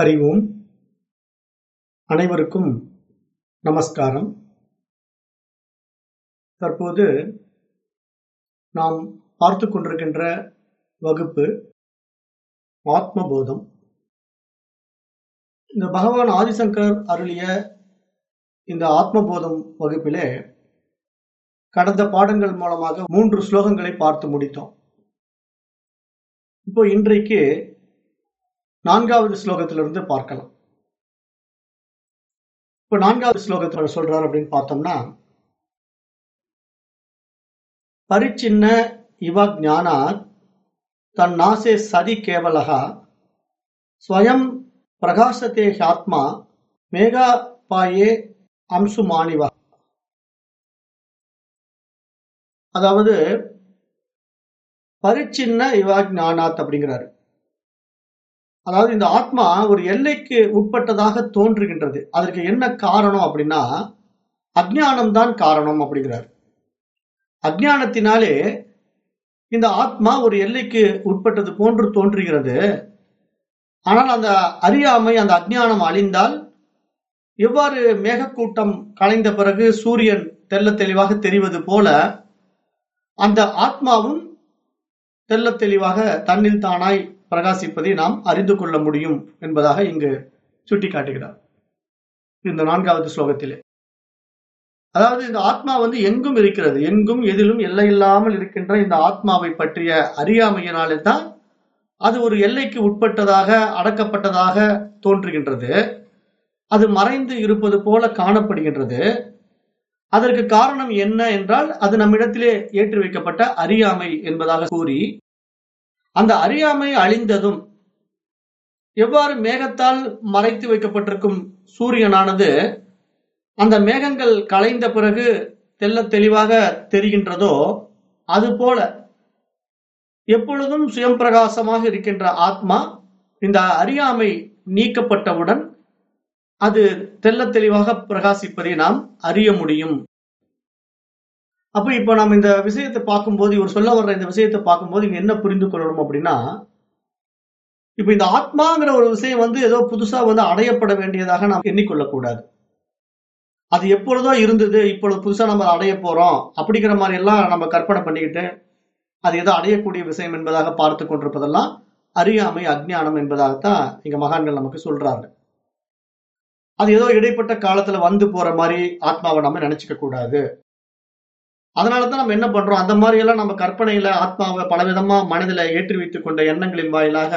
ஹரி ஓம் அனைவருக்கும் நமஸ்காரம். தற்போது நாம் பார்த்து கொண்டிருக்கின்ற வகுப்பு ஆத்மபோதம். இந்த பகவான் ஆதிசங்கர் அருளிய இந்த ஆத்மபோதம் வகுப்பிலே கடந்த பாடங்கள் மூலமாக மூன்று ஸ்லோகங்களை பார்த்து முடித்தோம். இப்போ இன்றைக்கு நான்காவது ஸ்லோகத்திலிருந்து பார்க்கலாம். இப்ப நான்காவது ஸ்லோகத்துல சொல்றாரு அப்படின்னு பார்த்தோம்னா பரிச்சின்ன இவ ஞானாத் தன் நாசே சதி கேவலகா ஸ்வயம் பிரகாசத்தே ஹாத்மா மேகா பாயே அம்சுமானிவா அதாவது பரிச்சின்ன இவா ஞானாத் அப்படிங்கிறாரு. அதாவது இந்த ஆத்மா ஒரு எல்லைக்கு உட்பட்டதாக தோன்றுகின்றது. அதற்கு என்ன காரணம் அப்படின்னா அஜ்ஞானம் தான் காரணம் அப்படிங்கிறார். அஜ்ஞானத்தினாலே இந்த ஆத்மா ஒரு எல்லைக்கு உட்பட்டது போன்று தோன்றுகிறது. ஆனால் அந்த அறியாமை அந்த அஜ்ஞானம் அழிந்தால் எவ்வாறு மேகக்கூட்டம் கலைந்த பிறகு சூரியன் தெல்ல தெளிவாக தெரிவது போல அந்த ஆத்மாவும் தெல்ல தெளிவாக தன்னில் தானாய் பிரகாசிப்பதை நாம் அறிந்து கொள்ள முடியும் என்பதாக இங்கு சுட்டிக்காட்டுகிறார். இந்த நான்காவது ஸ்லோகத்திலே. அதாவது இந்த ஆத்மா வந்து எங்கும் இருக்கிறது. எங்கும் எதிலும் எல்லை இல்லாமல் இருக்கின்ற இந்த ஆத்மாவை பற்றிய அறியாமையினாலே தான் அது ஒரு எல்லைக்கு உட்பட்டதாக அடக்கப்பட்டதாக தோன்றுகின்றது. அது மறைந்து இருப்பது போல காணப்படுகின்றது. அதற்கு காரணம் என்ன என்றால் அது நம்மிடத்திலே ஏற்றி வைக்கப்பட்ட அறியாமை என்பதாக கூறி அந்த அறியாமை அழிந்ததும் எவ்வாறு மேகத்தால் மறைத்து வைக்கப்பட்டிருக்கும் சூரியனானது அந்த மேகங்கள் கலைந்த பிறகு தெல்ல தெளிவாக தெரிகின்றதோ அதுபோல எப்பொழுதும் சுயம் பிரகாசமாக இருக்கின்ற ஆத்மா இந்த அறியாமை நீக்கப்பட்டவுடன் அது தெல்ல தெளிவாக பிரகாசிப்பதை நாம் அறிய முடியும். அப்ப இப்ப நம்ம இந்த விஷயத்தை பார்க்கும்போது இவர் சொல்ல வர்ற இந்த விஷயத்தை பார்க்கும்போது இங்க என்ன புரிந்து கொள்ளணும் அப்படின்னா இப்ப இந்த ஆத்மாங்கிற ஒரு விஷயம் வந்து ஏதோ புதுசா வந்து அடையப்பட வேண்டியதாக நாம் எண்ணிக்கொள்ளக்கூடாது. அது எப்பொழுதோ இருந்தது இப்பொழுது புதுசா நம்ம அடைய போறோம் அப்படிங்கிற மாதிரி எல்லாம் நம்ம கற்பனை பண்ணிக்கிட்டு அது ஏதோ அடையக்கூடிய விஷயம் என்பதாக பார்த்து கொண்டிருப்பதெல்லாம் அறியாமை அஜ்ஞானம் என்பதாகத்தான் இங்க மகான்கள் நமக்கு சொல்றாங்க. அது ஏதோ இடைப்பட்ட காலத்துல வந்து போற மாதிரி ஆத்மாவை நம்ம நினைச்சுக்க கூடாது. அதனாலதான் நம்ம என்ன பண்றோம்? அந்த மாதிரி எல்லாம் நம்ம கற்பனையில ஆத்மாவை பலவிதமா மனதில ஏற்றி வைத்துக் கொண்ட எண்ணங்களின் வாயிலாக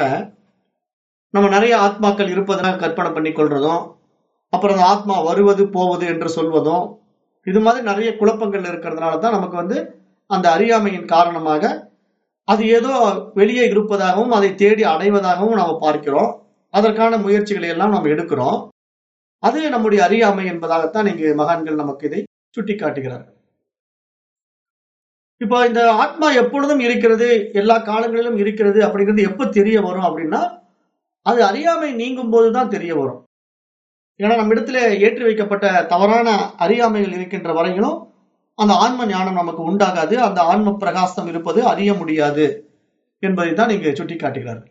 நம்ம நிறைய ஆத்மாக்கள் இருப்பதாக கற்பனை பண்ணி கொள்றதும் அப்புறம் அந்த ஆத்மா வருவது போவது என்று சொல்வதும் இது மாதிரி நிறைய குழப்பங்கள் இருக்கிறதுனால தான் நமக்கு வந்து அந்த அறியாமையின் காரணமாக அது ஏதோ வெளியே இருப்பதாகவும் அதை தேடி அடைவதாகவும் நாம் பார்க்கிறோம். அதற்கான முயற்சிகளை எல்லாம் நாம் எடுக்கிறோம். அது நம்முடைய அறியாமை என்பதாகத்தான் இங்கு மகான்கள் நமக்கு இதை சுட்டி காட்டுகிறார்கள் இப்போ இந்த ஆத்மா எப்பொழுதும் இருக்கிறது எல்லா காலங்களிலும் இருக்கிறது அப்படிங்கிறது எப்போ தெரிய வரும் அப்படின்னா அது அறியாமை நீங்கும் போது தான் தெரிய வரும். ஏன்னா நம்ம இடத்துல ஏற்றி வைக்கப்பட்ட தவறான அறியாமைகள் இருக்கின்ற வரையிலும் அந்த ஆன்ம ஞானம் நமக்கு உண்டாகாது அந்த ஆன்ம பிரகாசம் இருப்பது அறிய முடியாது என்பதை தான் இங்கு சுட்டி காட்டுகிறார்கள்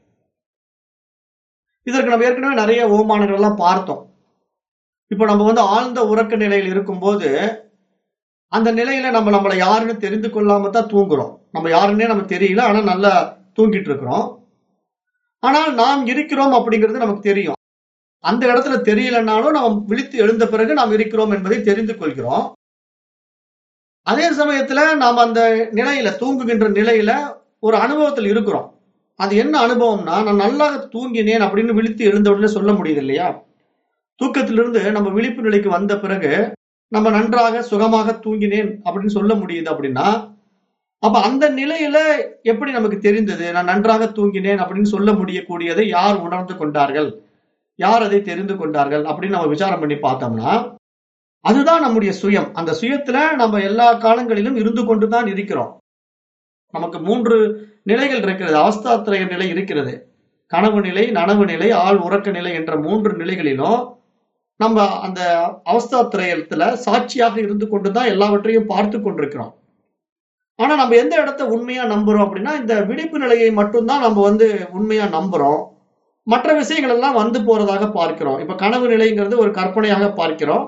இதற்கு நம்ம ஏற்கனவே நிறைய ஓமானங்கள் எல்லாம் பார்த்தோம். இப்போ நம்ம வந்து ஆழ்ந்த உறக்க நிலையில் இருக்கும்போது அந்த நிலையில நம்ம நம்மளை யாருன்னு தெரிந்து கொள்ளாம தான் தூங்குறோம். நம்ம யாருன்னே நம்ம தெரியல ஆனா நல்லா தூங்கிட்டு இருக்கிறோம். ஆனால் நாம் இருக்கிறோம் அப்படிங்கிறது நமக்கு தெரியும். அந்த இடத்துல தெரியலனாலும் நாம் விழித்து எழுந்த பிறகு நாம் இருக்கிறோம் என்பதை தெரிந்து கொள்கிறோம். அதே சமயத்துல நாம் அந்த நிலையில தூங்குகின்ற நிலையில ஒரு அனுபவத்தில் இருக்கிறோம். அது என்ன அனுபவம்னா நான் நல்லா தூங்கினேன் அப்படின்னு விழித்து எழுந்த உடனே சொல்ல முடியுது இல்லையா? தூக்கத்திலிருந்து நம்ம விழிப்பு நிலைக்கு வந்த பிறகு நம்ம நன்றாக சுகமாக தூங்கினேன் அப்படின்னு சொல்ல முடியுது அப்படின்னா அப்ப அந்த நிலையில எப்படி நமக்கு தெரிந்தது? நான் நன்றாக தூங்கினேன் அப்படின்னு சொல்ல முடியக்கூடியதை யார் உணர்ந்து கொண்டார்கள்? யார் அதை தெரிந்து கொண்டார்கள்? அப்படின்னு நம்ம விசாரம் பண்ணி பார்த்தோம்னா அதுதான் நம்முடைய சுயம். அந்த சுயத்துல நம்ம எல்லா காலங்களிலும் இருந்து கொண்டுதான் இருக்கிறோம். நமக்கு மூன்று நிலைகள் இருக்கிறது. அவஸ்தாத்திரைய நிலை இருக்கிறது. கனவு நிலை நனவு நிலை ஆள் உறக்க நிலை என்ற மூன்று நிலைகளிலும் நம்ம அந்த அவஸ்தா திரையத்துல சாட்சியாக இருந்து கொண்டுதான் எல்லாவற்றையும் பார்த்து கொண்டிருக்கிறோம். ஆனா நம்ம எந்த இடத்த உண்மையா நம்புறோம் அப்படின்னா இந்த விழிப்பு நிலையை மட்டும்தான் நம்ம வந்து உண்மையா நம்புறோம். மற்ற விஷயங்கள் எல்லாம் வந்து போறதாக பார்க்கிறோம். இப்ப கனவு நிலைங்கிறது ஒரு கற்பனையாக பார்க்கிறோம்.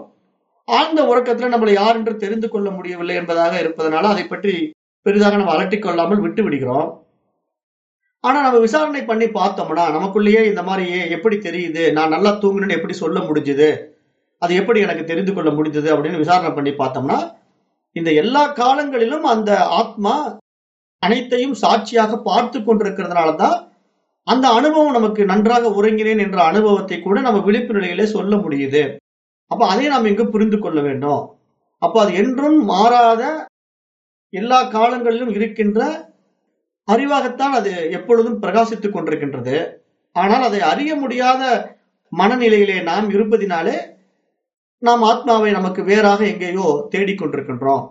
ஆழ்ந்த உறக்கத்துல நம்மளை யார் என்று தெரிந்து கொள்ள முடியவில்லை என்பதாக இருப்பதனால அதை பற்றி பெரிதாக நம்ம அலட்டிக் கொள்ளாமல் விட்டு விடுகிறோம். ஆனா நம்ம விசாரணை பண்ணி பார்த்தோம்னா நமக்குள்ளேயே இந்த மாதிரி எப்படி தெரியுது? நான் நல்லா தூங்கினேன்னு எப்படி சொல்ல முடிஞ்சுது? அது எப்படி எனக்கு தெரிந்து கொள்ள முடிஞ்சது? அப்படின்னு விசாரணை பண்ணி பார்த்தோம்னா இந்த எல்லா காலங்களிலும் அந்த ஆத்மா அனைத்தையும் சாட்சியாக பார்த்து கொண்டிருக்கிறதுனால தான் அந்த அனுபவம் நமக்கு நன்றாக உறங்கினேன் என்ற அனுபவத்தை கூட நம்ம விழிப்பு நிலையிலே சொல்ல முடியுது. அப்ப அதை நாம் இங்கு புரிந்து கொள்ள வேண்டும்? அப்ப அது என்றும் மாறாத எல்லா காலங்களிலும் இருக்கின்ற அறிவாகத்தான் அது எப்பொழுதும் பிரகாசித்துக் கொண்டிருக்கின்றது. ஆனால் அதை அறிய முடியாத மனநிலையிலே நாம் இருப்பதினாலே நாம் ஆத்மாவை நமக்கு வேறாக எங்கேயோ தேடிக்கொண்டிருக்கின்றோம்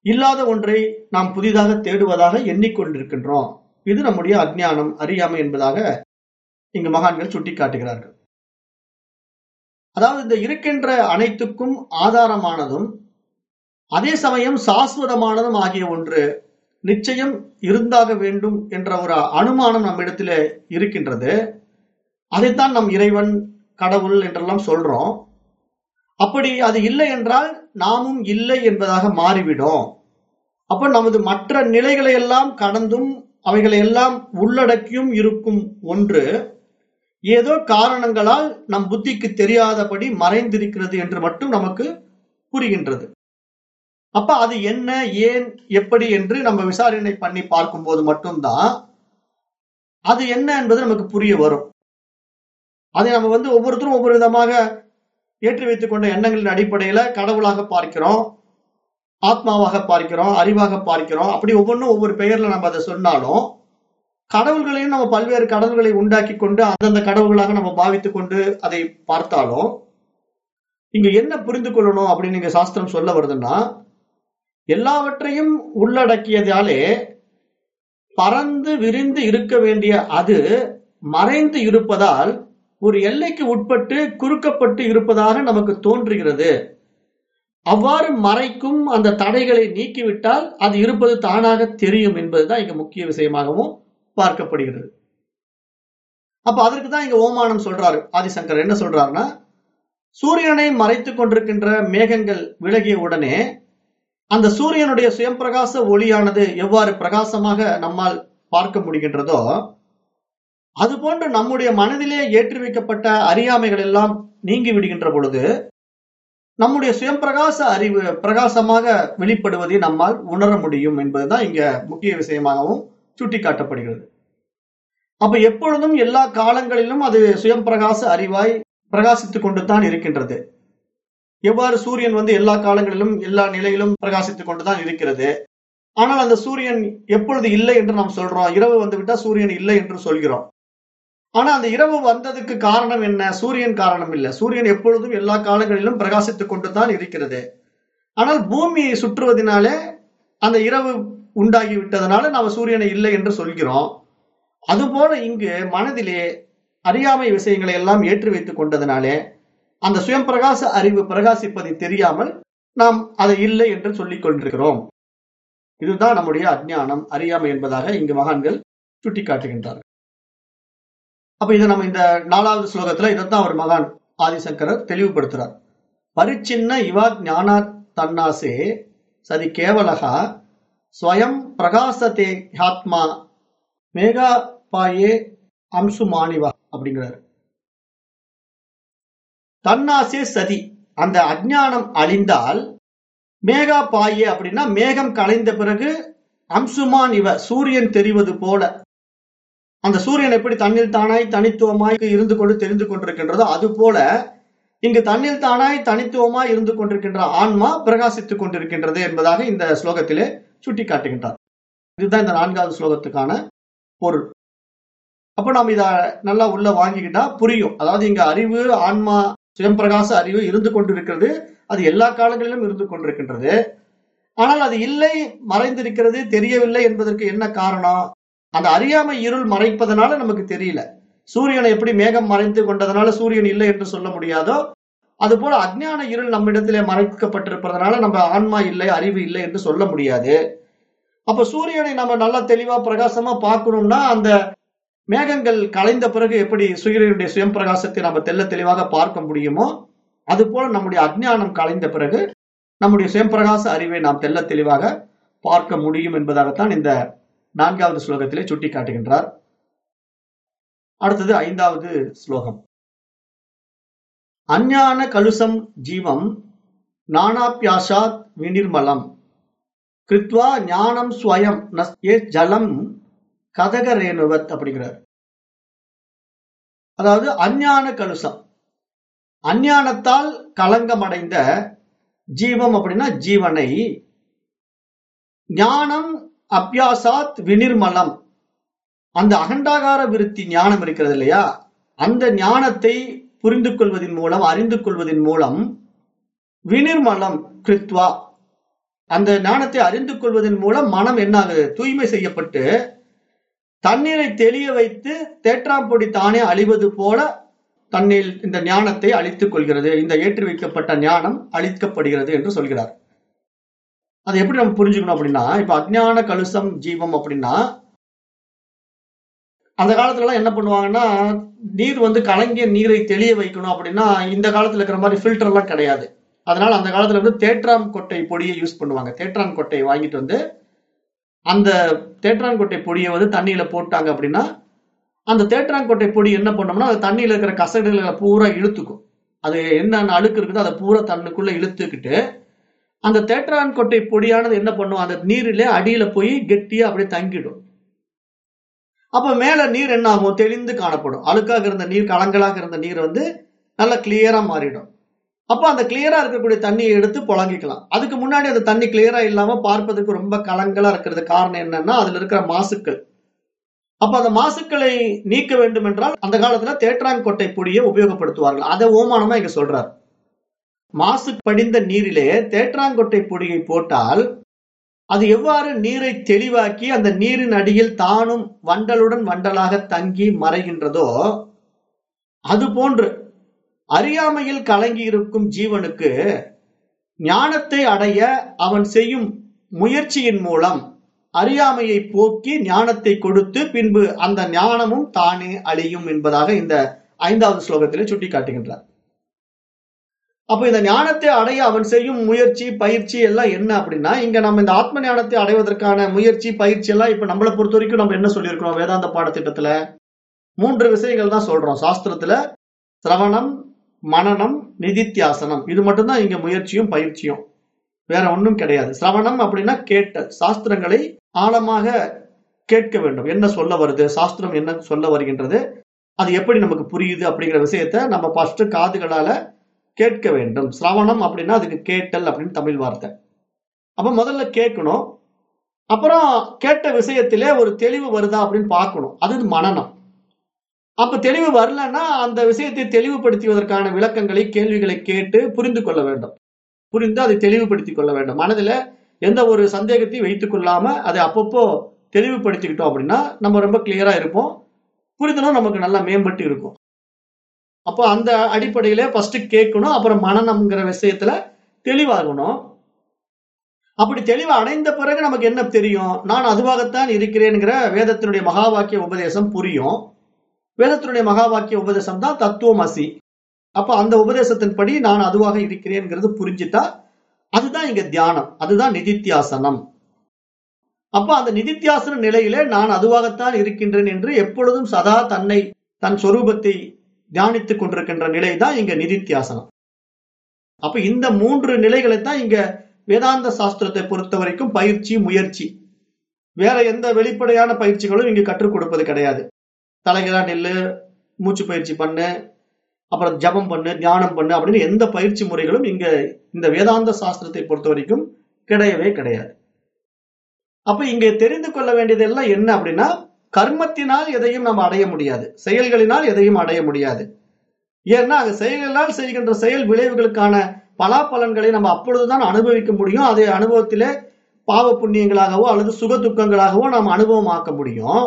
இல்லாத ஒன்றை நாம் புதிதாக தேடுவதாக எண்ணிக்கொண்டிருக்கின்றோம். இது நம்முடைய அஜ்ஞானம் அறியாமை என்பதாக இங்கு மகான்கள் சுட்டிக்காட்டுகிறார்கள். அதாவது இந்த இருக்கின்ற அனைத்துக்கும் ஆதாரமானதும் அதே சமயம் சாஸ்வதமானதும் ஆகிய ஒன்று நிச்சயம் இருந்தாக வேண்டும் என்ற ஒரு அனுமானம் நம்மிடத்துல இருக்கின்றது. அதைத்தான் நம் இறைவன் கடவுள் என்றெல்லாம் சொல்றோம். அப்படி அது இல்லை என்றால் நாமும் இல்லை என்பதாக மாறிவிடும். அப்ப நமது மற்ற நிலைகளை எல்லாம் கடந்தும் அவைகளை எல்லாம் உள்ளடக்கியும் இருக்கும் ஒன்று ஏதோ காரணங்களால் நம் புத்திக்கு தெரியாதபடி மறைந்திருக்கிறது என்று மட்டும் நமக்கு புரிகின்றது. அப்ப அது என்ன ஏன் எப்படி என்று நம்ம விசாரணை பண்ணி பார்க்கும்போது மட்டும்தான் அது என்ன என்பது நமக்கு புரிய வரும். அதை நம்ம வந்து ஒவ்வொருத்தரும் ஒவ்வொரு விதமாக ஏற்றி வைத்துக் கொண்ட எண்ணங்களின் அடிப்படையில கடவுளாக பார்க்கிறோம் ஆத்மாவாக பார்க்கிறோம் அறிவாக பார்க்கிறோம். அப்படி ஒவ்வொன்றும் ஒவ்வொரு பெயர்ல நம்ம அதை சொன்னாலும் கடவுள்களையும் நம்ம பல்வேறு கடவுள்களை உண்டாக்கி கொண்டு அந்தந்த கடவுள்களாக நம்ம பாவித்துக் கொண்டு அதை பார்த்தாலும் இங்க என்ன புரிந்து கொள்ளணும் அப்படின்னு நீங்க சாஸ்திரம் சொல்ல வருதுன்னா எல்லாவற்றையும் உள்ளடக்கியதாலே பறந்து விரிந்து இருக்க வேண்டிய அது மறைந்து இருப்பதால் ஒரு எல்லைக்கு உட்பட்டு குறுக்கப்பட்டு இருப்பதாக நமக்கு தோன்றுகிறது. அவ்வாறு மறைக்கும் அந்த தடைகளை நீக்கிவிட்டால் அது இருப்பது தானாக தெரியும் என்பதுதான் இங்க முக்கிய விஷயமாகவும் பார்க்கப்படுகிறது. அப்ப அதற்கு தான் இங்க ஓமானம் சொல்றாரு ஆதிசங்கர் என்ன சொல்றாருன்னா சூரியனை மறைத்துக் கொண்டிருக்கின்ற மேகங்கள் விலகிய உடனே அந்த சூரியனுடைய சுயம்பிரகாச ஒளியானது எவ்வாறு பிரகாசமாக நம்மால் பார்க்க முடிகின்றதோ அது போன்று நம்முடைய மனதிலே ஏற்றி வைக்கப்பட்ட அறியாமைகள் எல்லாம் நீங்கி விடுகின்ற பொழுது நம்முடைய சுயம்பிரகாச அறிவு பிரகாசமாக வெளிப்படுவதை நம்மால் உணர முடியும் என்பதுதான் இங்க முக்கிய விஷயமாகவும் சுட்டிக்காட்டப்படுகிறது. அப்ப எப்பொழுதும் எல்லா காலங்களிலும் அது சுயம்பிரகாச அறிவாய் பிரகாசித்துக் கொண்டுதான் இருக்கின்றது. எவ்வாறு சூரியன் வந்து எல்லா காலங்களிலும் எல்லா நிலையிலும் பிரகாசித்துக் கொண்டுதான் இருக்கிறது. ஆனால் அந்த சூரியன் எப்பொழுது இல்லை என்று நாம் சொல்றோம். இரவு வந்து விட்டா சூரியன் இல்லை என்று சொல்கிறோம். ஆனா அந்த இரவு வந்ததுக்கு காரணம் என்ன? சூரியன் காரணம் இல்லை. சூரியன் எப்பொழுதும் எல்லா காலங்களிலும் பிரகாசித்துக் கொண்டுதான் இருக்கிறது. ஆனால் பூமியை சுற்றுவதனாலே அந்த இரவு உண்டாகி விட்டதனால நாம சூரியனை இல்லை என்று சொல்கிறோம். அதுபோல இங்கு மனதிலே அறியாமை விஷயங்களை எல்லாம் ஏற்றி வைத்துக் கொண்டதனாலே அந்த சுயம் பிரகாச அறிவு பிரகாசிப்பதை தெரியாமல் நாம் அதை இல்லை என்று சொல்லிக் கொண்டிருக்கிறோம். இதுதான் நம்முடைய அஜ்ஞானம் அறியாமை என்பதாக இங்கு மகான்கள் சுட்டிக்காட்டுகின்றார்கள். அப்ப இதை நம்ம இந்த நாலாவது ஸ்லோகத்துல இதைத்தான் அவர் மகான் ஆதிசங்கரர் தெளிவுபடுத்துறார். பரிச்சின்ன இவா ஞானா தன்னாசே சதி கேவலகா ஸ்வயம் பிரகாசத்தே ஹாத்மா மேகா பாயே அம்சு மாணிவா அப்படிங்கிறாரு. தன்னாசே சதி. அந்த அஜ்ஞானம் அழிந்தால் மேகா பாயே அப்படின்னா மேகம் கலைந்த பிறகு அம்சுமான் இவ சூரியன் தெரிவது போல. அந்த சூரியன் எப்படி தண்ணில் தானாய் தனித்துவமாய் இருந்து கொண்டு தெரிந்து கொண்டிருக்கின்றதோ அது போல இங்கு தண்ணில் தானாய் தனித்துவமாய் இருந்து கொண்டிருக்கின்ற ஆன்மா பிரகாசித்துக் கொண்டிருக்கின்றது என்பதாக இந்த ஸ்லோகத்திலே சுட்டி காட்டுகின்றார் இதுதான் இந்த நான்காவது ஸ்லோகத்துக்கான பொருள். அப்ப நாம் இத நல்லா உள்ள வாங்கிக்கிட்டா புரியும். அதாவது இங்க அறிவு ஆன்மா சுயம்பிரகாச அறிவு இருந்து கொண்டிருக்கிறது. அது எல்லா காலங்களிலும் இருந்து கொண்டிருக்கின்றது. ஆனால் அது இல்லை மறைந்திருக்கிறது தெரியவில்லை என்பதற்கு என்ன காரணம்? அந்த அறியாமை இருள் மறைப்பதனால நமக்கு தெரியல. சூரியனை எப்படி மேகம் மறைந்து கொண்டதனால சூரியன் இல்லை என்று சொல்ல முடியாதோ அது போல அஜ்ஞான இருள் நம்மிடத்திலே மறைக்கப்பட்டிருப்பதனால நம்ம ஆன்மா இல்லை அறிவு இல்லை என்று சொல்ல முடியாது. அப்ப சூரியனை நம்ம நல்லா தெளிவா பிரகாசமா பார்க்கணும்னா அந்த மேகங்கள் கலைந்த பிறகு எப்படி சூரியனுடைய சுயம் பிரகாசத்தை நம்ம தெல்ல தெளிவாக பார்க்க முடியுமோ அது போல நம்முடைய அஜ்ஞானம் கலைந்த பிறகு நம்முடைய சுயம் பிரகாச அறிவை நாம் தெல்ல தெளிவாக பார்க்க முடியும் என்பதாகத்தான் இந்த நான்காவது ஸ்லோகத்திலே சுட்டி காட்டுகின்றார் அடுத்தது ஐந்தாவது ஸ்லோகம். அஞ்ஞான கலுசம் ஜீவம் நானாபியாசாத் விநிர்மலம். கிருத்வா ஞானம் ஸ்வயம் நஸ் ஏ ஜலம் கதக ரேணுவத் அப்படிங்கிறார். அதாவது அஞ்ஞான கலுசம் அஞ்ஞானத்தால் களங்கமடைந்த ஜீவம் அப்படின்னா ஜீவனை. ஞானம் அபியாசாத் வினிர்மலம். அந்த அகண்டாகார விருத்தி ஞானம் இருக்கிறது இல்லையா? அந்த ஞானத்தை புரிந்து கொள்வதன் மூலம் அறிந்து கொள்வதன் மூலம் வினிர்மலம் கிருத்வா. அந்த ஞானத்தை அறிந்து கொள்வதன் மூலம் மனம் என்ன ஆகுது தூய்மை செய்யப்பட்டு தண்ணீரை தெளிய வைத்து தேற்றாம்பொடி தானே அழிவது போல தன்னில் இந்த ஞானத்தை அழித்துக் கொள்கிறது. இந்த ஏற்றி வைக்கப்பட்ட ஞானம் அழிக்கப்படுகிறது என்று சொல்கிறார். அதை எப்படி நம்ம புரிஞ்சுக்கணும் அப்படின்னா இப்ப அஜ்ஞான கலுசம் ஜீவம் அப்படின்னா அந்த காலத்துல எல்லாம் என்ன பண்ணுவாங்கன்னா நீர் வந்து கலங்கிய நீரை தெளிய வைக்கணும் அப்படின்னா இந்த காலத்துல இருக்கிற மாதிரி ஃபில்டர் எல்லாம் கிடையாது. அதனால அந்த காலத்துல வந்து தேற்றாம் கொட்டை பொடியை யூஸ் பண்ணுவாங்க. தேற்றான் கொட்டையை வாங்கிட்டு வந்து அந்த தேற்றாங்கொட்டை பொடியை வந்து தண்ணியில போட்டாங்க அப்படின்னா அந்த தேற்றான்கொட்டை பொடி என்ன பண்ணோம்னா அது தண்ணியில இருக்கிற கசடுகளை பூரா இழுத்துக்கும். அது என்னென்ன அழுக்கு இருக்குதோ அதை பூரா தண்ணுக்குள்ள இழுத்துக்கிட்டு அந்த தேற்றான்கொட்டை பொடியானது என்ன பண்ணும்? அந்த நீரிலே அடியில போய் கெட்டியா அப்படியே தங்கிடும். அப்ப மேல நீர் என்ன ஆகும்? தெளிந்து காணப்படும். அழுக்காக இருந்த நீர் கலங்களாக இருந்த நீர் வந்து நல்லா கிளியரா மாறிடும். அப்ப அந்த கிளியரா இருக்கக்கூடிய தண்ணியை எடுத்து புழங்கிக்கலாம். அதுக்கு முன்னாடி அந்த தண்ணி கிளியரா இல்லாம பார்ப்பதற்கு ரொம்ப கலங்களா இருக்கிறது. காரணம் என்னன்னா அதுல இருக்கிற மாசுக்கள். அப்ப அந்த மாசுக்களை நீக்க வேண்டும் என்றால் அந்த காலத்துல தேற்றாங்கொட்டை பொடியை உபயோகப்படுத்துவார்கள். அதை ஓமானமா இங்க சொல்றாரு. மாசு படிந்த நீரிலே தேற்றாங்கொட்டை பொடியை போட்டால் அது எவ்வாறு நீரை தெளிவாக்கி அந்த நீரின் அடியில் தானும் வண்டலுடன் வண்டலாக தங்கி மறைகின்றதோ அது போன்று அறியாமையில் கலங்கி இருக்கும் ஜீவனுக்கு ஞானத்தை அடைய அவன் செய்யும் முயற்சியின் மூலம் அறியாமையை போக்கி ஞானத்தை கொடுத்து பின்பு அந்த ஞானமும் தானே அழியும் என்பதாக இந்த ஐந்தாவது ஸ்லோகத்திலே சுட்டி காட்டுகின்றார் அப்ப இந்த ஞானத்தை அடைய அவன் செய்யும் முயற்சி பயிற்சி எல்லாம் என்ன அப்படின்னா இங்க நம்ம இந்த ஆத்ம ஞானத்தை அடைவதற்கான முயற்சி பயிற்சி எல்லாம் இப்ப நம்மளை பொறுத்த வரைக்கும் நம்ம என்ன சொல்லியிருக்கிறோம்? வேதாந்த பாடத்திட்டத்துல மூன்று விஷயங்கள் தான் சொல்றோம். சாஸ்திரத்துல சிரவணம் மனநம் நிதித்தியாசனம். இது மட்டும்தான் இங்க முயற்சியும் பயிற்சியும். வேற ஒன்றும் கிடையாது. சிரவணம் அப்படின்னா கேட்டல் சாஸ்திரங்களை ஆழமாக கேட்க வேண்டும். என்ன சொல்ல வருது சாஸ்திரம் என்ன சொல்ல வருகின்றது அது எப்படி நமக்கு புரியுது அப்படிங்கிற விஷயத்த நம்ம ஃபர்ஸ்ட் காதுகளால கேட்க வேண்டும். சிரவணம் அப்படின்னா அதுக்கு கேட்டல் அப்படின்னு தமிழ் வார்த்தை. அப்ப முதல்ல கேட்கணும். அப்புறம் கேட்ட விஷயத்திலே ஒரு தெளிவு வருதா அப்படின்னு பார்க்கணும். அது மனநம். அப்ப தெளிவு வரலன்னா அந்த விஷயத்தை தெளிவுபடுத்துவதற்கான விளக்கங்களை கேள்விகளை கேட்டு புரிந்து கொள்ள வேண்டும். புரிந்து அதை தெளிவுபடுத்தி கொள்ள வேண்டும். மனதில் எந்த ஒரு சந்தேகத்தையும் வைத்துக் கொள்ளாம அதை அப்பப்போ தெளிவுபடுத்திக்கிட்டோம் அப்படின்னா நம்ம ரொம்ப கிளியரா இருப்போம். புரிதலும் நமக்கு நல்லா மேம்பட்டு இருக்கும். அப்போ அந்த அடிப்படையில ஃபர்ஸ்ட் கேட்கணும் அப்புறம் மனநம்ங்கிற விஷயத்துல தெளிவாகணும். அப்படி தெளிவு அடைந்த பிறகு நமக்கு என்ன தெரியும்? நான் அதுவாகத்தான் இருக்கிறேன்கிற வேதத்தினுடைய மகா வாக்கிய உபதேசம் புரியும். வேதத்தினுடைய மகா வாக்கிய உபதேசம் தான் தத்துவம் அசி அப்ப அந்த உபதேசத்தின்படி நான் அதுவாக இருக்கிறேன்ங்கிறது புரிஞ்சுட்டா அதுதான் இங்க தியானம் அதுதான் நிதித்தியாசனம். அப்ப அந்த நிதித்தியாசன நிலையிலே நான் அதுவாகத்தான் இருக்கின்றேன் என்று எப்பொழுதும் சதா தன்னை தன் சொரூபத்தை தியானித்துக் கொண்டிருக்கின்ற நிலை தான் இங்க நிதித்தியாசனம். அப்ப இந்த மூன்று நிலைகளை தான் இங்க வேதாந்த சாஸ்திரத்தை பொறுத்த வரைக்கும் பயிற்சி முயற்சி. வேற எந்த வெளிப்படையான பயிற்சிகளும் இங்கு கற்றுக் கொடுப்பது கிடையாது. தலைகளா நெல்லு மூச்சு பயிற்சி பண்ணு அப்புறம் ஜபம் பண்ணு தியானம் பண்ணு அப்படின்னு எந்த பயிற்சி முறைகளும் இங்க இந்த வேதாந்த சாஸ்திரத்தை பொறுத்த வரைக்கும் கிடையவே கிடையாது. அப்ப இங்க தெரிந்து கொள்ள வேண்டியது எல்லாம் என்ன அப்படின்னா கர்மத்தினால் எதையும் நம்ம அடைய முடியாது. செயல்களினால் எதையும் அடைய முடியாது. ஏன்னா அங்க செயல்களால் செய்கின்ற செயல் விளைவுகளுக்கான பலாபலன்களை நம்ம அப்பொழுதுதான் அனுபவிக்க முடியும். அதை அனுபவத்திலே பாவ புண்ணியங்களாகவோ அல்லது சுக துக்கங்களாகவோ நாம் அனுபவமாக்க முடியும்.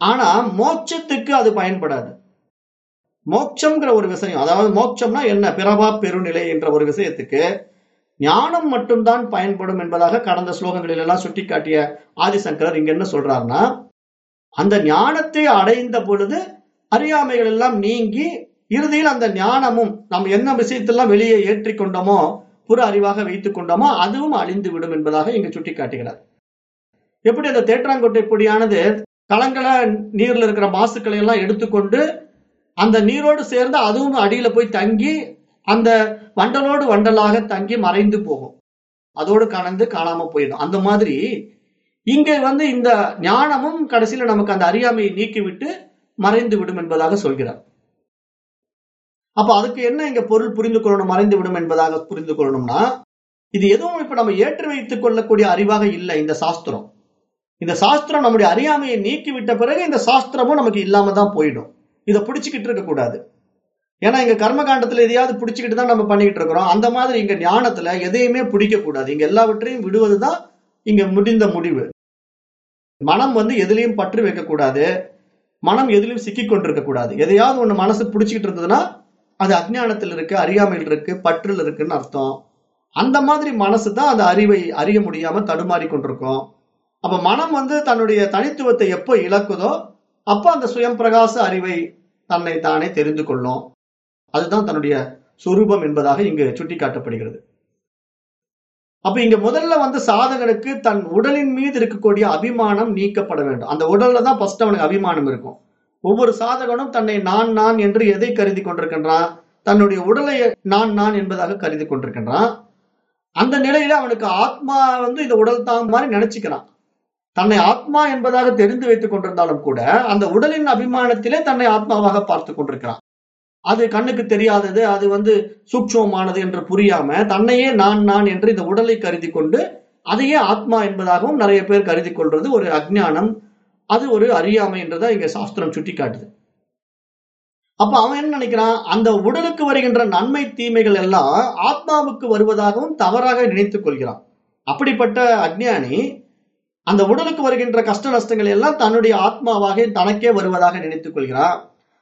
ஆனா மோட்சத்துக்கு அது பயன்படாது. மோட்சம்ங்கிற ஒரு விஷயம் அதாவது மோட்சம்னா என்ன? பிறவா பெருநிலை என்ற ஒரு விஷயத்துக்கு ஞானம் மட்டும்தான் பயன்படும் என்பதாக கடந்த ஸ்லோகங்களில் எல்லாம் சுட்டிக்காட்டிய ஆதிசங்கரர் இங்க என்ன சொல்றாருன்னா அந்த ஞானத்தை அடைந்த பொழுது அறியாமைகள் எல்லாம் நீங்கி இறுதியில் அந்த ஞானமும் நம்ம என்ன விஷயத்தெல்லாம் வெளியே ஏற்றிக்கொண்டோமோ புற அறிவாக வைத்துக் கொண்டோமோ அதுவும் அழிந்து விடும் என்பதாக இங்கு சுட்டி காட்டுகிறார் எப்படி அந்த தேற்றாங்கொட்டை பொடியானது கலங்கல நீர்ல இருக்கிற மாசுக்களை எல்லாம் எடுத்துக்கொண்டு அந்த நீரோடு சேர்ந்து அதுவும் அடியில போய் தங்கி அந்த வண்டலோடு வண்டலாக தங்கி மறைந்து போகும். அதோடு கலந்து காணாம போயிடும். அந்த மாதிரி இங்க வந்து இந்த ஞானமும் கடைசியில நமக்கு அந்த அறியாமையை நீக்கிவிட்டு மறைந்து விடும் என்பதாக சொல்கிறார். அப்ப அதுக்கு என்ன இங்க பொருள் புரிந்து கொள்ளணும் மறைந்து விடும் என்பதாக புரிந்து கொள்ளணும்னா இது எதுவும் இப்ப நம்ம ஏற்றி வைத்துக் கொள்ளக்கூடிய அறிவாக இல்லை இந்த சாஸ்திரம். இந்த சாஸ்திரம் நம்முடைய அறியாமையை நீக்கி விட்ட பிறகு இந்த சாஸ்திரமும் நமக்கு இல்லாம தான் போயிடும். இதை பிடிச்சிக்கிட்டு இருக்க கூடாது. ஏன்னா இங்க கர்மகாண்டத்துல எதையாவது பிடிச்சிக்கிட்டு தான் நம்ம பண்ணிக்கிட்டு இருக்கிறோம். அந்த மாதிரி இங்க ஞானத்துல எதையுமே பிடிக்க கூடாது. இங்க எல்லாவற்றையும் விடுவதுதான் இங்க முடிந்த முடிவு. மனம் வந்து எதுலையும் பற்று வைக்க கூடாது. மனம் எதுலையும் சிக்கி கொண்டிருக்க கூடாது. எதையாவது ஒண்ணு மனசு பிடிச்சிக்கிட்டு இருந்ததுன்னா அது அஜ்ஞானத்தில் இருக்கு அறியாமையில் இருக்கு பற்றில் இருக்குன்னு அர்த்தம். அந்த மாதிரி மனசு தான் அந்த அறிவை அறிய முடியாம தடுமாறி கொண்டிருக்கோம். அப்ப மனம் வந்து தன்னுடைய தனித்துவத்தை எப்போ இழக்குதோ அப்ப அந்த சுயம் பிரகாச அறிவை தன்னை தானே தெரிந்து கொள்ளும். அதுதான் தன்னுடைய சுரூபம் என்பதாக இங்கு சுட்டிக்காட்டப்படுகிறது. அப்ப இங்க முதல்ல வந்து சாதகனுக்கு தன் உடலின் மீது இருக்கக்கூடிய அபிமானம் நீக்கப்பட வேண்டும். அந்த உடல்ல தான் ஃபர்ஸ்ட் அவனுக்கு அபிமானம் இருக்கும். ஒவ்வொரு சாதகனும் தன்னை நான் நான் என்று எதை கருதி கொண்டிருக்கின்றான்? தன்னுடைய உடலை நான் நான் என்பதாக கருதி கொண்டிருக்கின்றான். அந்த நிலையில அவனுக்கு ஆத்மா வந்து இந்த உடல் தான் மாதிரி நினைச்சுக்கிறான். தன்னை ஆத்மா என்பதாக தெரிந்து வைத்துக் கொண்டிருந்தாலும் கூட அந்த உடலின் அபிமானத்திலே தன்னை ஆத்மாவாக பார்த்து கொண்டிருக்கிறான். அது கண்ணுக்கு தெரியாதது அது வந்து சூட்சமானது என்று புரியாம தன்னையே நான் நான் என்று இந்த உடலை கருதி கொண்டு அதையே ஆத்மா என்பதாகவும் நிறைய பேர் கருதி கொள்றது ஒரு அஜ்ஞானம் அது ஒரு அறியாமை என்றுதான் இங்க சாஸ்திரம் சுட்டி காட்டுது அப்ப அவன் என்ன நினைக்கிறான்? அந்த உடலுக்கு வருகின்ற நன்மை தீமைகள் எல்லாம் ஆத்மாவுக்கு வருவதாகவும் தவறாக நினைத்துக் கொள்கிறான். அப்படிப்பட்ட அஜ்ஞானி அந்த உடலுக்கு வருகின்ற கஷ்ட நஷ்டங்கள் எல்லாம் தன்னுடைய ஆத்மாவாக தனக்கே வருவதாக நினைத்துக் கொள்கிறான்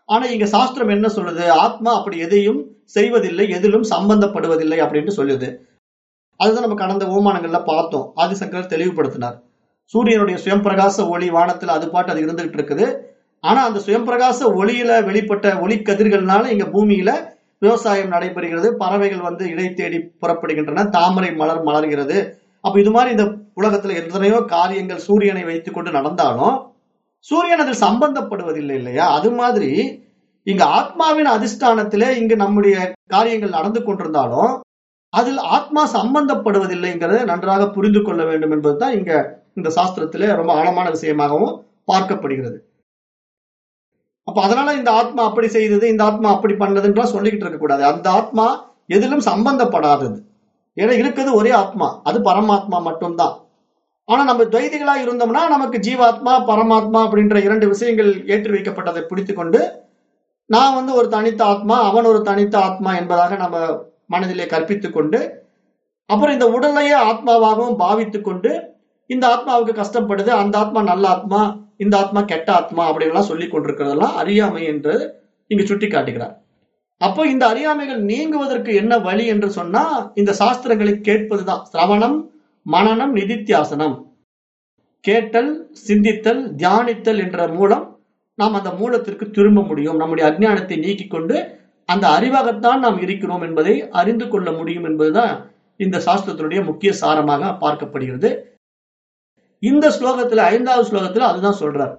ஆனா இங்க சாஸ்திரம் என்ன சொல்லுது? ஆத்மா அப்படி எதையும் செய்வதில்லை எதிலும் சம்பந்தப்படுவதில்லை அப்படின்னு சொல்லுது. அதுதான் நம்ம கடந்த ஓமானங்கள்ல பார்த்தோம். ஆதிசங்கர் தெளிவுபடுத்தினார். சூரியனுடைய சுயம்பிரகாச ஒளி வானத்துல அது பாட்டு அது இருந்துகிட்டு இருக்குது. ஆனா அந்த சுயம்பிரகாச ஒளியில வெளிப்பட்ட ஒளி கதிர்கள்னால இங்க பூமியில விவசாயம் நடைபெறுகிறது. பறவைகள் வந்து இடை தேடி புறப்படுகின்றன. தாமரை மலர் மலர்கிறது. அப்ப இது மாதிரி இந்த உலகத்துல எத்தனையோ காரியங்கள் சூரியனை வைத்துக்கொண்டு நடந்தாலும் சூரியன் அதில் சம்பந்தப்படுவதில்லை இல்லையா? அது மாதிரி இங்க ஆத்மாவின் அதிஷ்டானத்திலே இங்கு நம்முடைய காரியங்கள் நடந்து கொண்டிருந்தாலும் அதில் ஆத்மா சம்பந்தப்படுவதில்லைங்கிறத நன்றாக புரிந்து கொள்ள வேண்டும் என்பதுதான் இங்க இந்த சாஸ்திரத்திலே ரொம்ப ஆழமான விஷயமாகவும் பார்க்கப்படுகிறது. அப்ப அதனால இந்த ஆத்மா அப்படி செய்தது இந்த ஆத்மா அப்படி பண்ணதுன்றா சொல்லிக்கிட்டு இருக்க கூடாது. அந்த ஆத்மா எதிலும் சம்பந்தப்படாதது. ஏன்னா இருக்கிறது ஒரே ஆத்மா. அது பரமாத்மா மட்டும்தான். ஆனா நம்ம துவைதிகளா இருந்தோம்னா நமக்கு ஜீவாத்மா பரமாத்மா அப்படின்ற இரண்டு விஷயங்கள் ஏற்றி வைக்கப்பட்டதை பிடித்து கொண்டு நான் வந்து ஒரு தனித்த ஆத்மா அவன் ஒரு தனித்த ஆத்மா என்பதாக நம்ம மனதிலே கற்பித்து கொண்டு அப்புறம் இந்த உடலையே ஆத்மாவாகவும் பாவித்து கொண்டு இந்த ஆத்மாவுக்கு கஷ்டப்படுது அந்த ஆத்மா நல்ல ஆத்மா இந்த ஆத்மா கெட்ட ஆத்மா அப்படின்லாம் சொல்லி கொண்டிருக்கிறதெல்லாம் அறியாமை என்று இங்கு சுட்டி காட்டுகிறார் அப்போ இந்த அறியாமைகள் நீங்குவதற்கு என்ன வழி என்று சொன்னா இந்த சாஸ்திரங்களை கேட்பதுதான். சிரவணம் மனநம் நிதித்தியாசனம். கேட்டல் சிந்தித்தல் தியானித்தல் என்ற மூலம் நாம் அந்த மூலத்திற்கு திரும்ப முடியும். நம்முடைய அஜ்ஞானத்தை நீக்கிக் கொண்டு அந்த அறிவாகத்தான் நாம் இருக்கிறோம் என்பதை அறிந்து கொள்ள முடியும் என்பதுதான் இந்த சாஸ்திரத்தினுடைய முக்கிய சாரமாக பார்க்கப்படுகிறது. இந்த ஸ்லோகத்துல ஐந்தாவது ஸ்லோகத்துல அதுதான் சொல்றார்.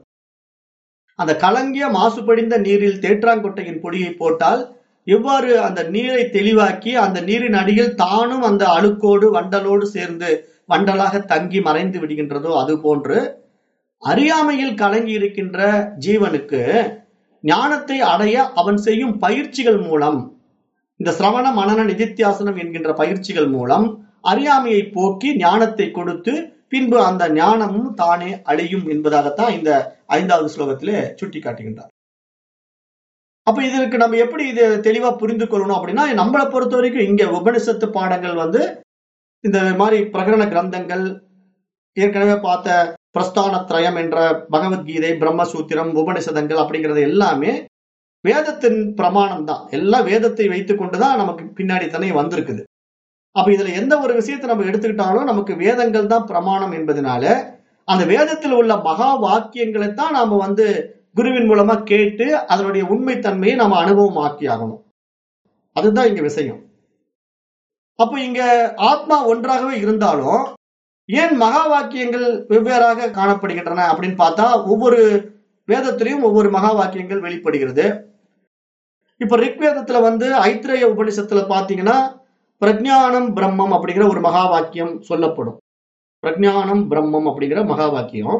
அந்த கலங்கிய மாசுபடிந்த நீரில் தேற்றாங்கொட்டையின் பொடியை போட்டால் எவ்வாறு அந்த நீரை தெளிவாக்கி அந்த நீரின் அடியில் தானும் அந்த அழுக்கோடு வண்டலோடு சேர்ந்து வண்டலாக தங்கி மறைந்து விடுகின்றதோ அது போன்று அறியாமையில் கலங்கி இருக்கின்ற ஜீவனுக்கு ஞானத்தை அடைய அவன் செய்யும் பயிற்சிகள் மூலம் இந்த சிரவண மனன நிதித்தியாசனம் என்கின்ற பயிற்சிகள் மூலம் அறியாமையை போக்கி ஞானத்தை கொடுத்து பின்பு அந்த ஞானமும் தானே அழியும் என்பதாகத்தான் இந்த ஐந்தாவது ஸ்லோகத்திலே சுட்டி காட்டுகின்றார் அப்ப இதற்கு நம்ம எப்படி இது தெளிவா புரிந்து கொள்ளணும் அப்படின்னா நம்மளை பொறுத்த வரைக்கும் இங்க உபனிஷத்து பாடங்கள் வந்து இந்த மாதிரி பிரகடன கிரந்தங்கள் ஏற்கனவே பார்த்த பிரஸ்தான திரயம் என்ற பகவத்கீதை பிரம்மசூத்திரம் உபனிஷதங்கள் அப்படிங்கிறது எல்லாமே வேதத்தின் பிரமாணம் தான் எல்லாம் வேதத்தை வைத்து கொண்டுதான் நமக்கு பின்னாடி தானே வந்திருக்குது. அப்ப இதுல எந்த ஒரு விஷயத்தை நம்ம எடுத்துக்கிட்டாலும் நமக்கு வேதங்கள் தான் பிரமாணம் என்பதனால அந்த வேதத்தில் உள்ள மகா வாக்கியங்களை தான் நாம வந்து குருவின் மூலமா கேட்டு அதனுடைய உண்மைத்தன்மையை நாம அனுபவமாக்கி ஆகணும் அதுதான் இங்க விஷயம். அப்ப இங்க ஆத்மா ஒன்றாகவே இருந்தாலும் ஏன் மகா வாக்கியங்கள் வெவ்வேறாக காணப்படுகின்றன அப்படின்னு பார்த்தா ஒவ்வொரு வேதத்திலையும் ஒவ்வொரு மகா வாக்கியங்கள் வெளிப்படுகிறது. இப்ப ரிக்வேதத்துல வந்து ஐத்திரேய உபனிஷத்துல பாத்தீங்கன்னா பிரஜானம் பிரம்மம் அப்படிங்கிற ஒரு மகா வாக்கியம் சொல்லப்படும். பிரஜானம் பிரம்மம் அப்படிங்கிற மகா வாக்கியம்.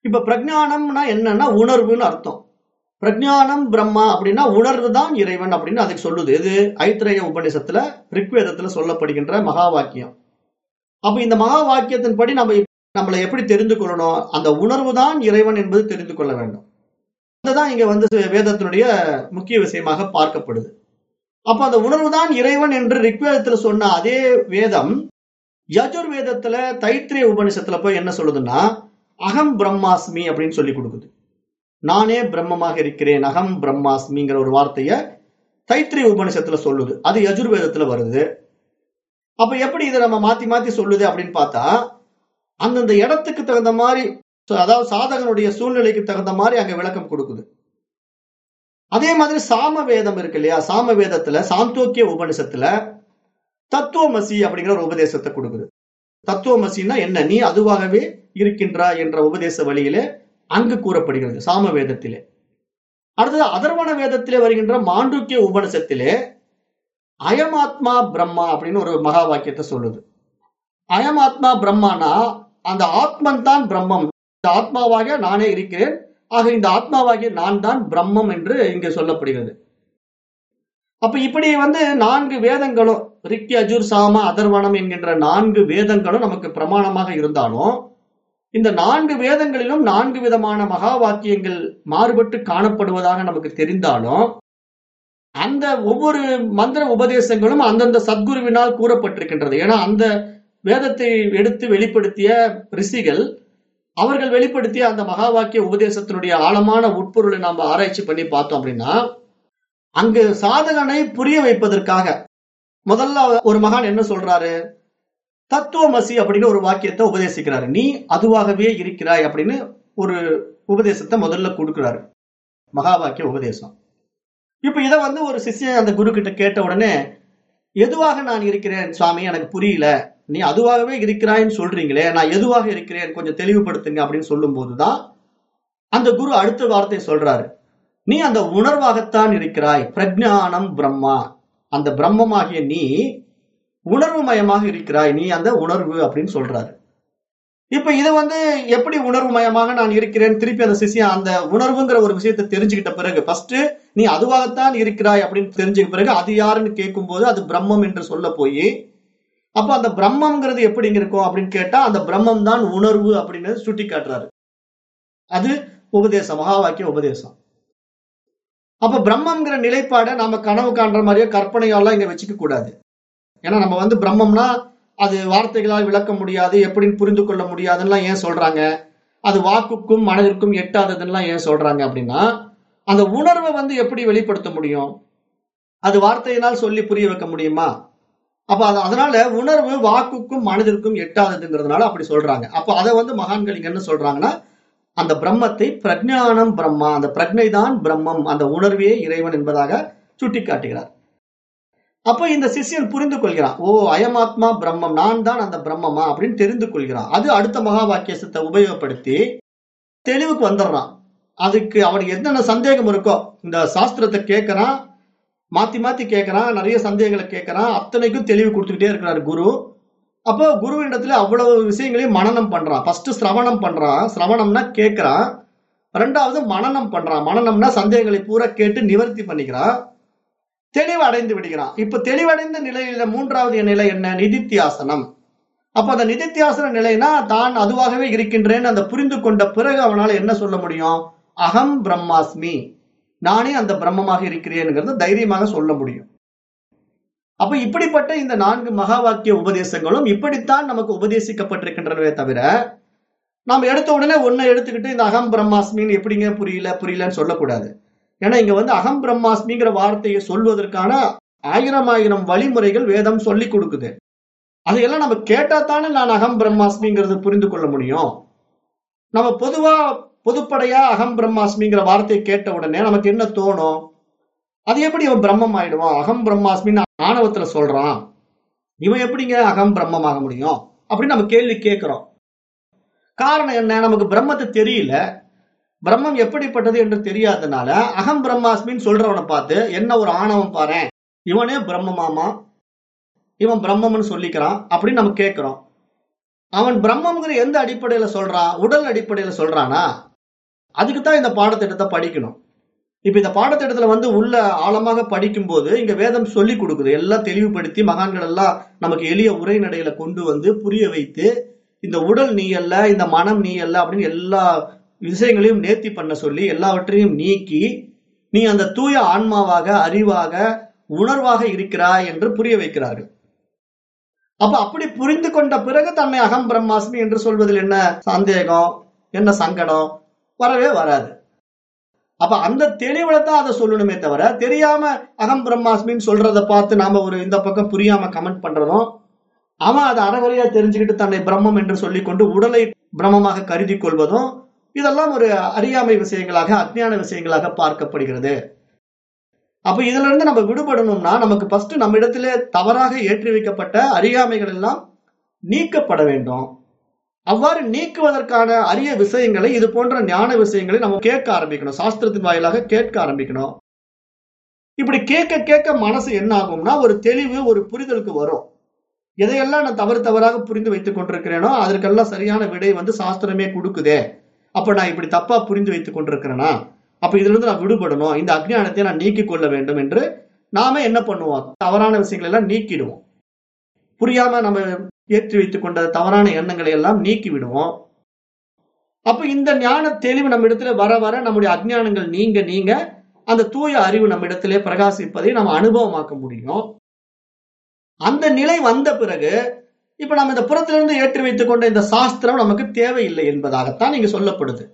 இப்ப பிரஜானம்னா என்னன்னா உணர்வுன்னு அர்த்தம். பிரஜானம் பிரம்மா அப்படின்னா உணர்வு தான் இறைவன் அப்படின்னு அதுக்கு சொல்லுது. இது ஐத்திரேய உபநிஷத்துல ரிக்வேதத்துல சொல்லப்படுகின்ற மகா வாக்கியம் அப்ப இந்த மகா வாக்கியத்தின்படி நம்ம நம்மளை எப்படி தெரிந்து கொள்ளணும்? அந்த உணர்வு தான் இறைவன் என்பது தெரிந்து கொள்ள வேண்டும். அதுதான் இங்க வந்து வேதத்தினுடைய முக்கிய விஷயமாக பார்க்கப்படுது. அப்ப அந்த உணர்வு தான் இறைவன் என்று ரிக்வேதத்துல சொன்ன அதே வேதம் யஜுர் வேதத்துல தைத்திரிய உபநிஷத்துல போய் என்ன சொல்லுதுன்னா அகம் பிரம்மாஸ்மி அப்படின்னு சொல்லி கொடுக்குது. நானே பிரம்மமாக இருக்கிறேன் அகம் பிரம்மாஸ்மிங்கிற ஒரு வார்த்தைய தைத்திரி உபனிஷத்துல சொல்லுது. அது யஜுர்வேதத்துல வருது. அப்ப எப்படி இதை நம்ம மாத்தி மாத்தி சொல்லுது அப்படின்னு பார்த்தா அந்தந்த இடத்துக்கு தகுந்த மாதிரி அதாவது சாதகனுடைய சூழ்நிலைக்கு தகுந்த மாதிரி அங்க விளக்கம் கொடுக்குது. அதே மாதிரி சாம வேதம் இருக்கு இல்லையா? சாம வேதத்துல சாந்தோக்கிய உபனிஷத்துல தத்துவமசி அப்படிங்கிற ஒரு உபதேசத்தை கொடுக்குது. தத்துவமசின்னா என்ன? நீ அதுவாகவே இருக்கின்றா என்ற உபதேச வழியிலே அங்கு கூறப்படுகிறது சாம வேதத்திலே அடுத்தது அதர்வண வேதத்திலே வருகின்ற மாண்டூக்கிய உபனிஷத்திலே அயமாத்மா பிரம்மா அப்படின்னு ஒரு மகா வாக்கியத்தை சொல்லுது. அயமாத்மா பிரம்மானா அந்த ஆத்மன் தான் பிரம்மம். இந்த ஆத்மாவாக நானே இருக்கிறேன். ஆக இந்த ஆத்மாவாகிய நான் தான் பிரம்மம் என்று இங்கு சொல்லப்படுகிறது. அப்ப இப்படி வந்து நான்கு வேதங்களும் ரிக்கி அஜுர் சாம அதர்வனம் என்கின்ற நான்கு வேதங்களும் நமக்கு பிரமாணமாக இருந்தாலும் இந்த நான்கு வேதங்களிலும் நான்கு விதமான மகா வாக்கியங்கள் மாறுபட்டு காணப்படுவதாக நமக்கு தெரிந்தாலும் அந்த ஒவ்வொரு மந்திர உபதேசங்களும் அந்தந்த சத்குருவினால் கூறப்பட்டிருக்கின்றது. ஏன்னா அந்த வேதத்தை எடுத்து வெளிப்படுத்திய ரிஷிகள் அவர்கள் வெளிப்படுத்திய அந்த மகா வாக்கிய உபதேசத்தினுடைய ஆழமான உட்பொருளை நாம் ஆராய்ச்சி பண்ணி பார்த்தோம் அப்படின்னா அங்கு சாதகனை புரிய வைப்பதற்காக முதல்ல ஒரு மகான் என்ன சொல்றாரு? தத்துவமசி அப்படின்னு ஒரு வாக்கியத்தை உபதேசிக்கிறாரு. நீ அதுவாகவே இருக்கிறாய் அப்படின்னு ஒரு உபதேசத்தை முதல்ல கொடுக்குறாரு. மகா வாக்கிய உபதேசம். இப்ப இதை வந்து ஒரு சிஷ்யன் அந்த குரு கிட்ட கேட்ட உடனே எதுவாக நான் இருக்கிறேன் சுவாமி? எனக்கு புரியல. நீ அதுவாகவே இருக்கிறாய்ன்னு சொல்றீங்களே. நான் எதுவாக இருக்கிறேன்? கொஞ்சம் தெளிவுபடுத்துங்க. அப்படின்னு சொல்லும் போதுதான் அந்த குரு அடுத்த வார்த்தை சொல்றாரு. நீ அந்த உணர்வாகத்தான் இருக்கிறாய். பிரஜானம் பிரம்மா. அந்த பிரம்மமாகிய நீ உணர்வு மயமாக இருக்கிறாய் நீ அந்த உணர்வு அப்படின்னு சொல்றாரு. இப்ப இது வந்து எப்படி உணர்வு மயமாக நான் இருக்கிறேன்? திருப்பி அந்த சிசியம் அந்த உணர்வுங்கிற ஒரு விஷயத்தை தெரிஞ்சுக்கிட்ட பிறகு ஃபர்ஸ்ட் நீ அதுவாகத்தான் இருக்கிறாய் அப்படின்னு தெரிஞ்சுக்க பிறகு அது யாருன்னு கேட்கும் போது அது பிரம்மம் என்று சொல்ல போய் அப்ப அந்த பிரம்மம்ங்கிறது எப்படிங்க இருக்கும் அப்படின்னு கேட்டா அந்த பிரம்மம் தான் உணர்வு அப்படின்னு சுட்டி காட்டுறாரு அது உபதேசம் மகா வாக்கிய உபதேசம். அப்ப பிரம்மங்கிற நிலைப்பாடை நாம கனவு காண்ற மாதிரியோ கற்பனையெல்லாம் இங்க வச்சுக்க கூடாது. ஏன்னா நம்ம வந்து பிரம்மம்னா அது வார்த்தைகளால் விளக்க முடியாது எப்படின்னு புரிந்து கொள்ள முடியாதுன்னு ஏன் சொல்றாங்க? அது வாக்குக்கும் மனதிற்கும் எட்டாததுன்னா ஏன் சொல்றாங்க அப்படின்னா அந்த உணர்வை வந்து எப்படி வெளிப்படுத்த முடியும்? அது வார்த்தையினால் சொல்லி புரிய வைக்க முடியுமா? அப்ப அது அதனால உணர்வு வாக்குக்கும் மனதிற்கும் எட்டாததுங்கிறதுனால அப்படி சொல்றாங்க. அப்போ அதை வந்து மகான்கள் இங்க என்ன சொல்றாங்கன்னா அந்த பிரம்மத்தை பிரஜானம் பிரம்மா அந்த பிரஜை தான் பிரம்மம் அந்த உணர்வே இறைவன் என்பதாக சுட்டி காட்டுகிறார் அப்போ இந்த சிஷ்யன் புரிந்து கொள்கிறான். ஓ அயமாத்மா பிரம்மம் நான் தான் அந்த பிரம்மமா அப்படின்னு தெரிந்து கொள்கிறான். அது அடுத்த மகா வாக்கியசத்தை உபயோகப்படுத்தி தெளிவுக்கு வந்துடுறான். அதுக்கு அவனுக்கு என்னென்ன சந்தேகம் இருக்கோ இந்த சாஸ்திரத்தை கேட்கறான் மாத்தி மாத்தி கேட்கறான் நிறைய சந்தேகங்களை கேட்கறான் அத்தனைக்கும் தெளிவு கொடுத்துக்கிட்டே இருக்கிறார் குரு. அப்போ குருவினிடத்துல அவ்வளவு விஷயங்களையும் மனநம் பண்றான். ஃபர்ஸ்ட் சிரவணம் பண்றான். சிரவணம்னா கேட்கறான். ரெண்டாவது மனநம் பண்றான். மனநம்னா சந்தேகங்களை பூரா கேட்டு நிவர்த்தி பண்ணிக்கிறான். தெளிவடைந்து விடுகிறான். இப்ப தெளிவடைந்த நிலையில மூன்றாவது நிலை என்ன? நிதித்தியாசனம். அப்ப அந்த நிதித்தியாசன நிலைனா தான் அதுவாகவே இருக்கின்றேன்னு அந்த புரிந்து கொண்ட பிறகு அவனால என்ன சொல்ல முடியும்? அகம் பிரம்மாஸ்மி. நானே அந்த பிரம்மமாக இருக்கிறேன்ங்கிறத தைரியமாக சொல்ல முடியும். அப்ப இப்படிப்பட்ட இந்த நான்கு மகா வாக்கிய உபதேசங்களும் இப்படித்தான் நமக்கு உபதேசிக்கப்பட்டிருக்கின்றனவே தவிர நாம் எடுத்த உடனே ஒன்னை எடுத்துக்கிட்டு இந்த அகம் பிரம்மாஸ்மின்னு எப்படிங்க புரியல? புரியலன்னு சொல்லக்கூடாது. ஏன்னா இங்க வந்து அகம் பிரம்மாஸ்மிங்கிற வார்த்தையை சொல்வதற்கான ஆயிரம் ஆயிரம் வழிமுறைகள் வேதம் சொல்லி கொடுக்குது. அதையெல்லாம் நம்ம கேட்டா தானே நான் அகம் பிரம்மாஸ்மிங்கிறத புரிந்து கொள்ள முடியும். நம்ம பொதுவா பொதுப்படையா அகம் பிரம்மாஸ்மிங்கிற வார்த்தையை கேட்ட உடனே நமக்கு என்ன தோணும்? அது எப்படி இவன் பிரம்மம் ஆயிடுவான்? அகம் பிரம்மாஸ்மின்னு ஆணவத்துல சொல்றான். இவன் எப்படிங்க அகம் பிரம்மம் ஆக முடியும்? அப்படின்னு நம்ம கேள்வி கேட்கிறோம். காரணம் என்ன? நமக்கு பிரம்மத்தை தெரியல. பிரம்மம் எப்படிப்பட்டது என்று தெரியாதனால அகம் பிரம்மாஸ்மின்னு சொல்றவனை பார்த்து என்ன ஒரு ஆணவம் பாரு இவனே பிரம்மமாமா? இவன் பிரம்மம்னு சொல்லிக்கிறான் அப்படின்னு நம்ம கேட்கிறோம். அவன் பிரம்மம்ங்கிற எந்த அடிப்படையில சொல்றான் உடல் அடிப்படையில சொல்றானா? அதுக்கு தான் இந்த பாடத்திட்டத்தை படிக்கணும். இப்ப இந்த பாடத்திட்டத்துல வந்து உள்ள ஆழமாக படிக்கும் போது இங்க வேதம் சொல்லி கொடுக்குது. எல்லாம் தெளிவுபடுத்தி மகான்கள் எல்லாம் நமக்கு எளிய உரைநடையில கொண்டு வந்து புரிய வைத்து இந்த உடல் நீ அல்ல இந்த மனம் நீ அல்ல அப்படின்னு எல்லா விஷயங்களையும் நேர்த்தி பண்ண சொல்லி எல்லாவற்றையும் நீக்கி நீ அந்த தூய ஆன்மாவாக அறிவாக உணர்வாக இருக்கிறாய் என்று புரிய வைக்கிறார்கள். அப்ப அப்படி புரிந்து கொண்ட பிறகு தன்னை அகம் பிரம்மாஸ்மி என்று சொல்வதில் என்ன சந்தேகம் என்ன சங்கடம்? வரவே வராது. அப்ப அந்த தெளிவுல தான் அதை சொல்லணுமே தவிர தெரியாம அகம் பிரம்மாஸ்மின்னு சொல்றதை பார்த்து நாம ஒரு இந்த பக்கம் புரியாம கமெண்ட் பண்றதும் அவன் அதை அறகுறையா தெரிஞ்சுக்கிட்டு தன்னை பிரம்மம் என்று சொல்லிக்கொண்டு உடலை பிரம்மமாக கருதி கொள்வதும் இதெல்லாம் ஒரு அறியாமை விஷயங்களாக அஜ்ஞான விஷயங்களாக பார்க்கப்படுகிறது. அப்ப இதுல இருந்து நம்ம விடுபடணும்னா நமக்கு ஃபர்ஸ்ட் நம்ம இடத்திலே தவறாக ஏற்றி வைக்கப்பட்ட அறியாமைகள் எல்லாம் நீக்கப்பட வேண்டும். அவ்வாறு நீக்குவதற்கான அரிய விஷயங்களை இது போன்ற ஞான விஷயங்களை நம்ம கேட்க ஆரம்பிக்கணும். சாஸ்திரத்தின் வாயிலாக கேட்க ஆரம்பிக்கணும். இப்படி கேட்க கேட்க மனசு என்ன ஆகும்னா ஒரு தெளிவு ஒரு புரிதலுக்கு வரும். எதையெல்லாம் நான் தவறு தவறாக புரிந்து வைத்துக் கொண்டிருக்கிறேனோ அதற்கெல்லாம் சரியான விடை வந்து சாஸ்திரமே கொடுக்குதே. அப்ப நான் இப்படி தப்பா புரிந்து வைத்துக் கொண்டிருக்கிறேனா? அப்ப இதுல இருந்து நான் விடுபடணும். இந்த அஜ்ஞானத்தை நான் நீக்கிக் கொள்ள வேண்டும் என்று நாம என்ன பண்ணுவோம்? தவறான விஷயங்களை எல்லாம் நீக்கிடுவோம். புரியாம நம்ம ஏற்றி வைத்துக் கொண்ட தவறான எண்ணங்களை எல்லாம் நீக்கி விடுவோம். அப்ப இந்த ஞான தெளிவு நம்ம இடத்துல வர வர நம்முடைய அஜ்ஞானங்கள் நீங்க நீங்க அந்த தூய அறிவு நம்ம இடத்திலே பிரகாசிப்பதை நம்ம அனுபவமாக்க முடியும். அந்த நிலை வந்த பிறகு இப்ப நம்ம இந்த புறத்திலிருந்து ஏற்றி வைத்துக் கொண்ட இந்த சாஸ்திரம் நமக்கு தேவையில்லை என்பதாகத்தான் இங்கு சொல்லப்படுது.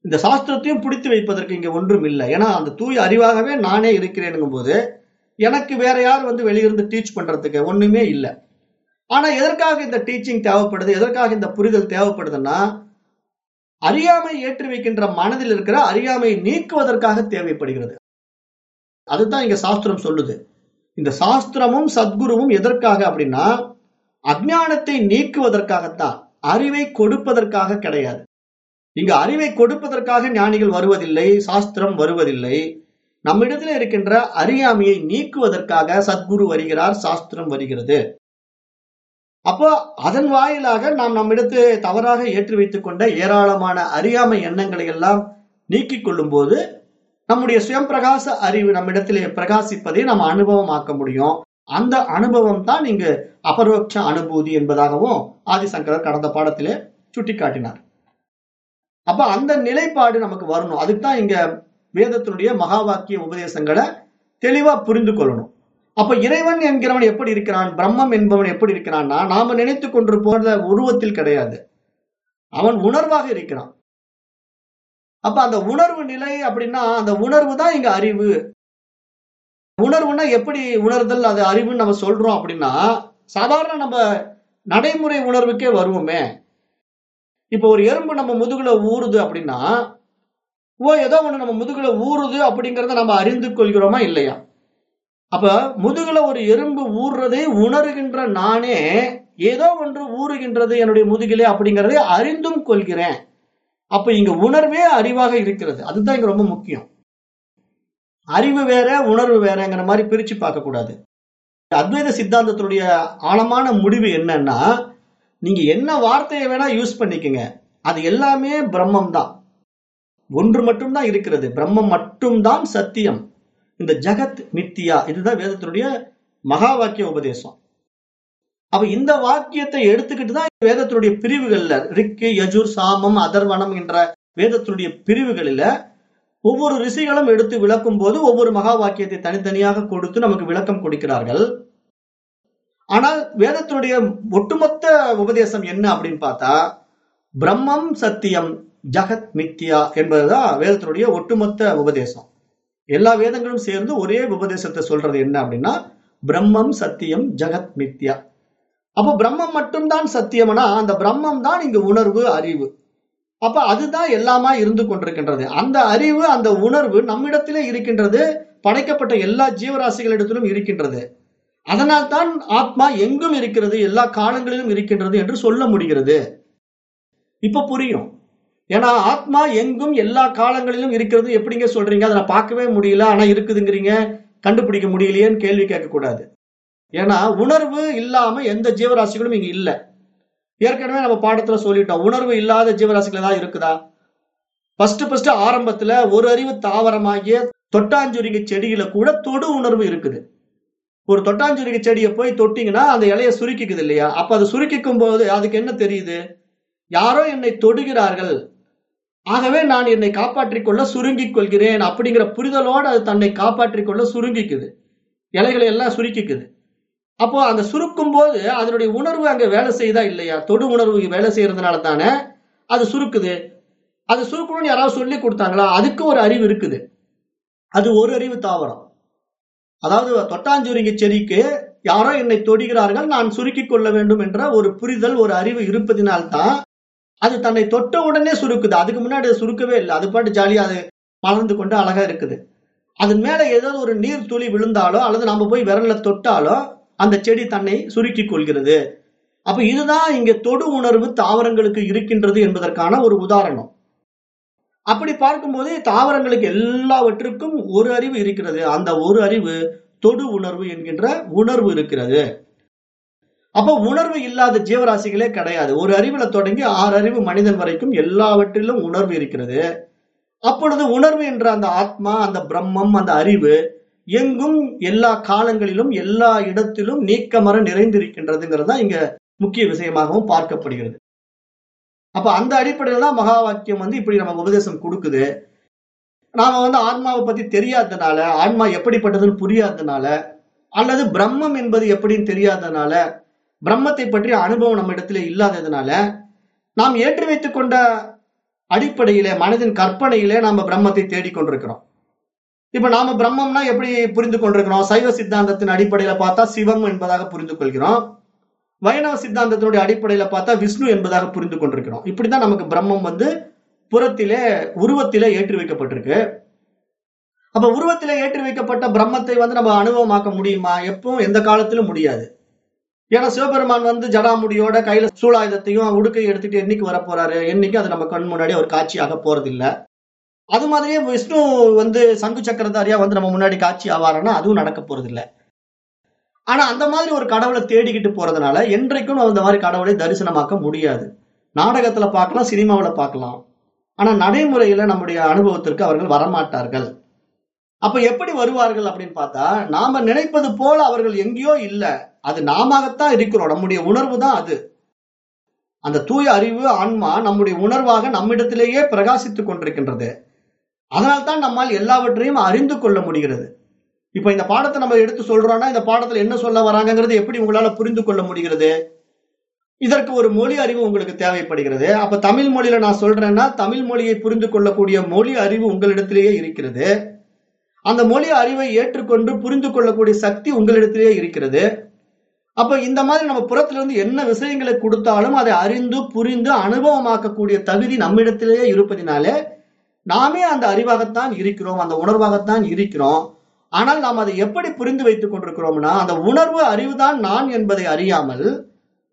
இந்த சாஸ்திரத்தையும் பிடித்து வைப்பதற்கு இங்க ஒன்றும் இல்லை. ஏன்னா அந்த தூய அறிவாகவே நானே இருக்கிறேனுங்கும் போது எனக்கு வேற யார் வந்து வெளியிருந்து டீச் பண்றதுக்கு ஒண்ணுமே இல்லை. ஆனா எதற்காக இந்த டீச்சிங் தேவைப்படுது? எதற்காக இந்த புரிதல் தேவைப்படுதுன்னா அறியாமை ஏற்றி வைக்கின்ற மனதில் இருக்கிற அறியாமையை நீக்குவதற்காக தேவைப்படுகிறது. அதுதான் இங்க சாஸ்திரம் சொல்லுது. இந்த சாஸ்திரமும் சத்குருவும் எதற்காக அப்படின்னா அஜானத்தை நீக்குவதற்காகத்தான் அறிவை கொடுப்பதற்காக கிடையாது. இங்க அறிவை கொடுப்பதற்காக ஞானிகள் வருவதில்லை சாஸ்திரம் வருவதில்லை. நம்மிடத்தில் இருக்கின்ற அறியாமையை நீக்குவதற்காக சத்குரு வருகிறார் சாஸ்திரம் வருகிறது. அப்போ அதன் வாயிலாக நாம் நம்மிடத்து தவறாக ஏற்றி வைத்துக் கொண்ட ஏராளமான அறியாமை எண்ணங்களை எல்லாம் நீக்கிக் கொள்ளும் போது நம்முடைய சுயம் பிரகாச அறிவு நம்மிடத்திலே பிரகாசிப்பதை நாம் அனுபவமாக்க முடியும். அந்த அனுபவம் தான் இங்கு அபரோக்ஷ அனுபூதி என்பதாகவும் ஆதிசங்கரர் கடந்த பாடத்திலே சுட்டிக்காட்டினார். அப்ப அந்த நிலைப்பாடு நமக்கு வரணும். அதுக்கு தான் இங்க வேதத்தினுடைய மகா வாக்கிய உபதேசங்களை தெளிவா புரிந்து கொள்ளணும். அப்ப இறைவன் என்கிறவன் எப்படி இருக்கிறான்? பிரம்மம் என்பவன் எப்படி இருக்கிறான்னா நாம நினைத்து கொண்டு போற உருவத்தில் கிடையாது. அவன் உணர்வாக இருக்கிறான். அப்ப அந்த உணர்வு நிலை அப்படின்னா அந்த உணர்வு தான் இங்க அறிவு. உணர்வுனா எப்படி உணர்தல் அது அறிவுன்னு நம்ம சொல்றோம் அப்படின்னா சாதாரண நம்ம நடைமுறை உணர்வுக்கே வருவோமே. இப்போ ஒரு எறும்பு நம்ம முதுகுல ஊறுது அப்படின்னா ஓ ஏதோ ஒண்ணு நம்ம முதுகுல ஊறுது அப்படிங்கறத நம்ம அறிந்து கொள்கிறோமா இல்லையா? அப்ப முதுகுல ஒரு எறும்பு ஊறுறதை உணர்கின்ற நானே ஏதோ ஒன்று ஊறுகின்றது என்னுடைய முதுகிலே அப்படிங்கறதை அறிந்தும் கொள்கிறேன். அப்ப இங்க உணர்வே அறிவாக இருக்கிறது. அதுதான் இங்க ரொம்ப முக்கியம். அறிவு வேற உணர்வு வேறங்கிற மாதிரி பிரிச்சு பார்க்க கூடாது அத்வைத சித்தாந்தத்தினுடைய ஆழமான முடிவு என்னன்னா நீங்க என்ன வார்த்தையை வேணா யூஸ் பண்ணிக்கங்க. அது எல்லாமே பிரம்மம் தான் ஒன்று மட்டும்தான் இருக்கிறது. பிரம்மம் மட்டும்தான் சத்தியம். இந்த ஜகத் மித்தியா இதுதான் வேதத்தினுடைய மகா வாக்கிய உபதேசம். அப்ப இந்த வாக்கியத்தை எடுத்துக்கிட்டு தான் வேதத்தினுடைய பிரிவுகள்ல ரிக்கு யஜூர் சாமம் அதர்வனம் என்ற வேதத்தினுடைய பிரிவுகளில ஒவ்வொரு ரிஷிகளும் எடுத்து விளக்கும் போது ஒவ்வொரு மகா வாக்கியத்தை தனித்தனியாக கொடுத்து நமக்கு விளக்கம் கொடுக்கிறார்கள். ஆனால் வேதத்தினுடைய ஒட்டுமொத்த உபதேசம் என்ன அப்படின்னு பார்த்தா பிரம்மம் சத்தியம் ஜகத் மித்யா என்பதுதான் வேதத்தினுடைய ஒட்டுமொத்த உபதேசம். எல்லா வேதங்களும் சேர்ந்து ஒரே உபதேசத்தை சொல்றது என்ன அப்படின்னா பிரம்மம் சத்தியம் ஜகத் மித்யா. அப்போ பிரம்மம் மட்டும்தான் சத்தியம்னா அந்த பிரம்மம் தான் இங்கு உணர்வு அறிவு. அப்ப அதுதான் எல்லாமா இருந்து கொண்டிருக்கின்றது. அந்த அறிவு அந்த உணர்வு நம்மிடத்திலே இருக்கின்றது. படைக்கப்பட்ட எல்லா ஜீவராசிகளிடத்திலும் இருக்கின்றது. அதனால் தான் ஆத்மா எங்கும் இருக்கிறது எல்லா காலங்களிலும் இருக்கின்றது என்று சொல்ல முடிகிறது. இப்ப புரியும். ஏன்னா ஆத்மா எங்கும் எல்லா காலங்களிலும் இருக்கிறது. எப்படிங்க சொல்றீங்க? அதை நான் பார்க்கவே முடியல. ஆனா இருக்குதுங்கிறீங்க. கண்டுபிடிக்க முடியலையேன்னு கேள்வி கேட்கக்கூடாது. ஏன்னா உணர்வு இல்லாம எந்த ஜீவராசிகளும் இங்க இல்லை. ஏற்கனவே நம்ம பாடத்துல சொல்லிட்டோம் உணர்வு இல்லாத ஜீவராசிகள் ஏதாவது இருக்குதா? ஃபர்ஸ்ட் ஃபர்ஸ்ட் ஆரம்பத்துல ஒரு அறிவு தாவரமாகிய தொட்டாஞ்சுருங்கி செடியில கூட தொடு உணர்வு இருக்குது. ஒரு தொட்டாஞ்சுருங்கி செடியை போய் தொட்டிங்கன்னா அந்த இலைய சுருக்கிக்குது இல்லையா? அப்ப அதை சுருக்கிக்கும் போது அதுக்கு என்ன தெரியுது? யாரோ என்னை தொடுகிறார்கள். ஆகவே நான் என்னை காப்பாற்றிக் கொள்ள சுருங்கிக் கொள்கிறேன் அப்படிங்கிற புரிதலோடு அது தன்னை காப்பாற்றிக் கொள்ள சுருங்கிக்குது. இலைகளை எல்லாம் சுருக்கிக்குது. அப்போ அந்த சுருக்கும் போது அதனுடைய உணர்வு அங்க வேலை செய்யுதா இல்லையா? தொடு உணர்வு வேலை செய்யறதுனால தானே அது சுருக்குது. அது சுருக்கணும்னு யாராவது சொல்லி கொடுத்தாங்களா? அதுக்கு ஒரு அறிவு இருக்குது. அது ஒரு அறிவு தாவரம். அதாவது தொட்டாஞ்சுருங்கி செடிக்கு யாரோ என்னை தொடுகிறார்கள் நான் சுருக்கிக் கொள்ள வேண்டும் என்ற ஒரு புரிதல் ஒரு அறிவு இருப்பதினால்தான் அது தன்னை தொட்ட உடனே சுருக்குது. அதுக்கு முன்னாடி சுருக்கவே இல்லை. அது பாட்டு ஜாலியா அது மலர்ந்து கொண்டு அழகா இருக்குது. அதன் மேல ஏதாவது ஒரு நீர் துளி விழுந்தாலோ அல்லது நம்ம போய் விரல்ல தொட்டாலோ அந்த செடி தன்னை சுருக்கிக் கொள்கிறது. அப்ப இதுதான் இங்க தொடு உணர்வு தாவரங்களுக்கு இருக்கின்றது என்பதற்கான ஒரு உதாரணம். அப்படி பார்க்கும்போது தாவரங்களுக்கு எல்லாவற்றுக்கும் ஒரு அறிவு இருக்கிறது. அந்த ஒரு அறிவு தொடு உணர்வு என்கின்ற உணர்வு இருக்கிறது. அப்போ உணர்வு இல்லாத ஜீவராசிகளே கிடையாது. ஒரு அறிவுல தொடங்கி ஆறு அறிவு மனிதன் வரைக்கும் எல்லாவற்றிலும் உணர்வு இருக்கிறது. அப்பொழுது உணர்வு என்ற அந்த ஆத்மா அந்த பிரம்மம் அந்த அறிவு எங்கும் எல்லா காலங்களிலும் எல்லா இடத்திலும் நீக்கமர நிறைந்திருக்கின்றதுங்கிறது தான் இங்க முக்கிய விஷயமாகவும் பார்க்கப்படுகிறது. அப்ப அந்த அடிப்படையில் தான் மகா வாக்கியம் வந்து இப்படி நம்ம உபதேசம் கொடுக்குது. நாம வந்து ஆன்மாவை பத்தி தெரியாததுனால ஆன்மா எப்படிப்பட்டதுன்னு புரியாததுனால அல்லது பிரம்மம் என்பது எப்படின்னு தெரியாததுனால பிரம்மத்தை பற்றிய அனுபவம் நம்ம இடத்துல இல்லாததுனால நாம் ஏற்றி வைத்துக் கொண்ட அடிப்படையிலே மனதின் கற்பனையிலே நாம பிரம்மத்தை தேடிக்கொண்டிருக்கிறோம். இப்ப நாம பிரம்மம்னா எப்படி புரிந்து கொண்டிருக்கிறோம் சைவ சித்தாந்தத்தின் அடிப்படையில பார்த்தா சிவம் என்பதாக புரிந்து கொள்கிறோம் வைணவ சித்தாந்தத்தினுடைய அடிப்படையில பார்த்தா விஷ்ணு என்பதாக புரிந்து கொண்டிருக்கிறோம் இப்படிதான் நமக்கு பிரம்மம் வந்து புறத்திலே உருவத்திலே ஏற்றி வைக்கப்பட்டிருக்கு அப்ப உருவத்திலே ஏற்றி வைக்கப்பட்ட பிரம்மத்தை வந்து நம்ம அனுபவமாக்க முடியுமா? எப்பவும் எந்த காலத்திலும் முடியாது. ஏன்னா சிவபெருமான் வந்து ஜடாமுடியோட கையில சூலாயுதத்தையும் உடுக்கை எடுத்துட்டு என்னைக்கு வரப்போறாரு? என்னைக்கு அது நம்ம கண் முன்னாடி ஒரு காட்சியாக போறதில்லை. அது மாதிரியே விஷ்ணு வந்து சங்கு சக்கரதாரியா வந்து நம்ம முன்னாடி காட்சி ஆவாருன்னா அதுவும் நடக்க போறது இல்லை ஆனா அந்த மாதிரி ஒரு கடவுளை தேடிக்கிட்டு போறதுனால என்றைக்கும் அந்த மாதிரி கடவுளை தரிசனமாக்க முடியாது. நாடகத்துல பார்க்கலாம் சினிமாவில் பார்க்கலாம். ஆனா நடைமுறையில நம்முடைய அனுபவத்திற்கு அவர்கள் வரமாட்டார்கள். அப்ப எப்படி வருவார்கள் அப்படின்னு பார்த்தா நாம நினைப்பது போல அவர்கள் எங்கேயோ இல்லை. அது நாமத்தான் இருக்கிறோம். நம்முடைய உணர்வு தான் அது. அந்த தூய அறிவு ஆன்மா நம்முடைய உணர்வாக நம்மிடத்திலேயே பிரகாசித்துக் கொண்டிருக்கின்றது. அதனால்தான் நம்மால் எல்லாவற்றையும் அறிந்து கொள்ள முடிகிறது. இப்ப இந்த பாடத்தை நம்ம எடுத்து சொல்றோம்னா இந்த பாடத்துல என்ன சொல்ல வராங்கிறது எப்படி உங்களால புரிந்து கொள்ள முடிகிறது? இதற்கு ஒரு மொழி அறிவு உங்களுக்கு தேவைப்படுகிறது. அப்ப தமிழ் மொழியில நான் சொல்றேன்னா தமிழ் மொழியை புரிந்து கொள்ளக்கூடிய மொழி அறிவு உங்களிடத்திலேயே இருக்கிறது. அந்த மொழி அறிவை ஏற்றுக்கொண்டு புரிந்து கொள்ளக்கூடிய சக்தி உங்களிடத்திலேயே இருக்கிறது. அப்ப இந்த மாதிரி நம்ம புறத்துல இருந்து என்ன விஷயங்களை கொடுத்தாலும் அதை அறிந்து புரிந்து அனுபவமாக்கக்கூடிய தகுதி நம்மிடத்திலேயே இருப்பதினாலே நாமே அந்த அறிவாகத்தான் இருக்கிறோம் அந்த உணர்வாகத்தான் இருக்கிறோம். ஆனால் நாம் அதை எப்படி புரிந்து வைத்துக் கொண்டிருக்கிறோம்னா அந்த உணர்வு அறிவுதான் நான் என்பதை அறியாமல்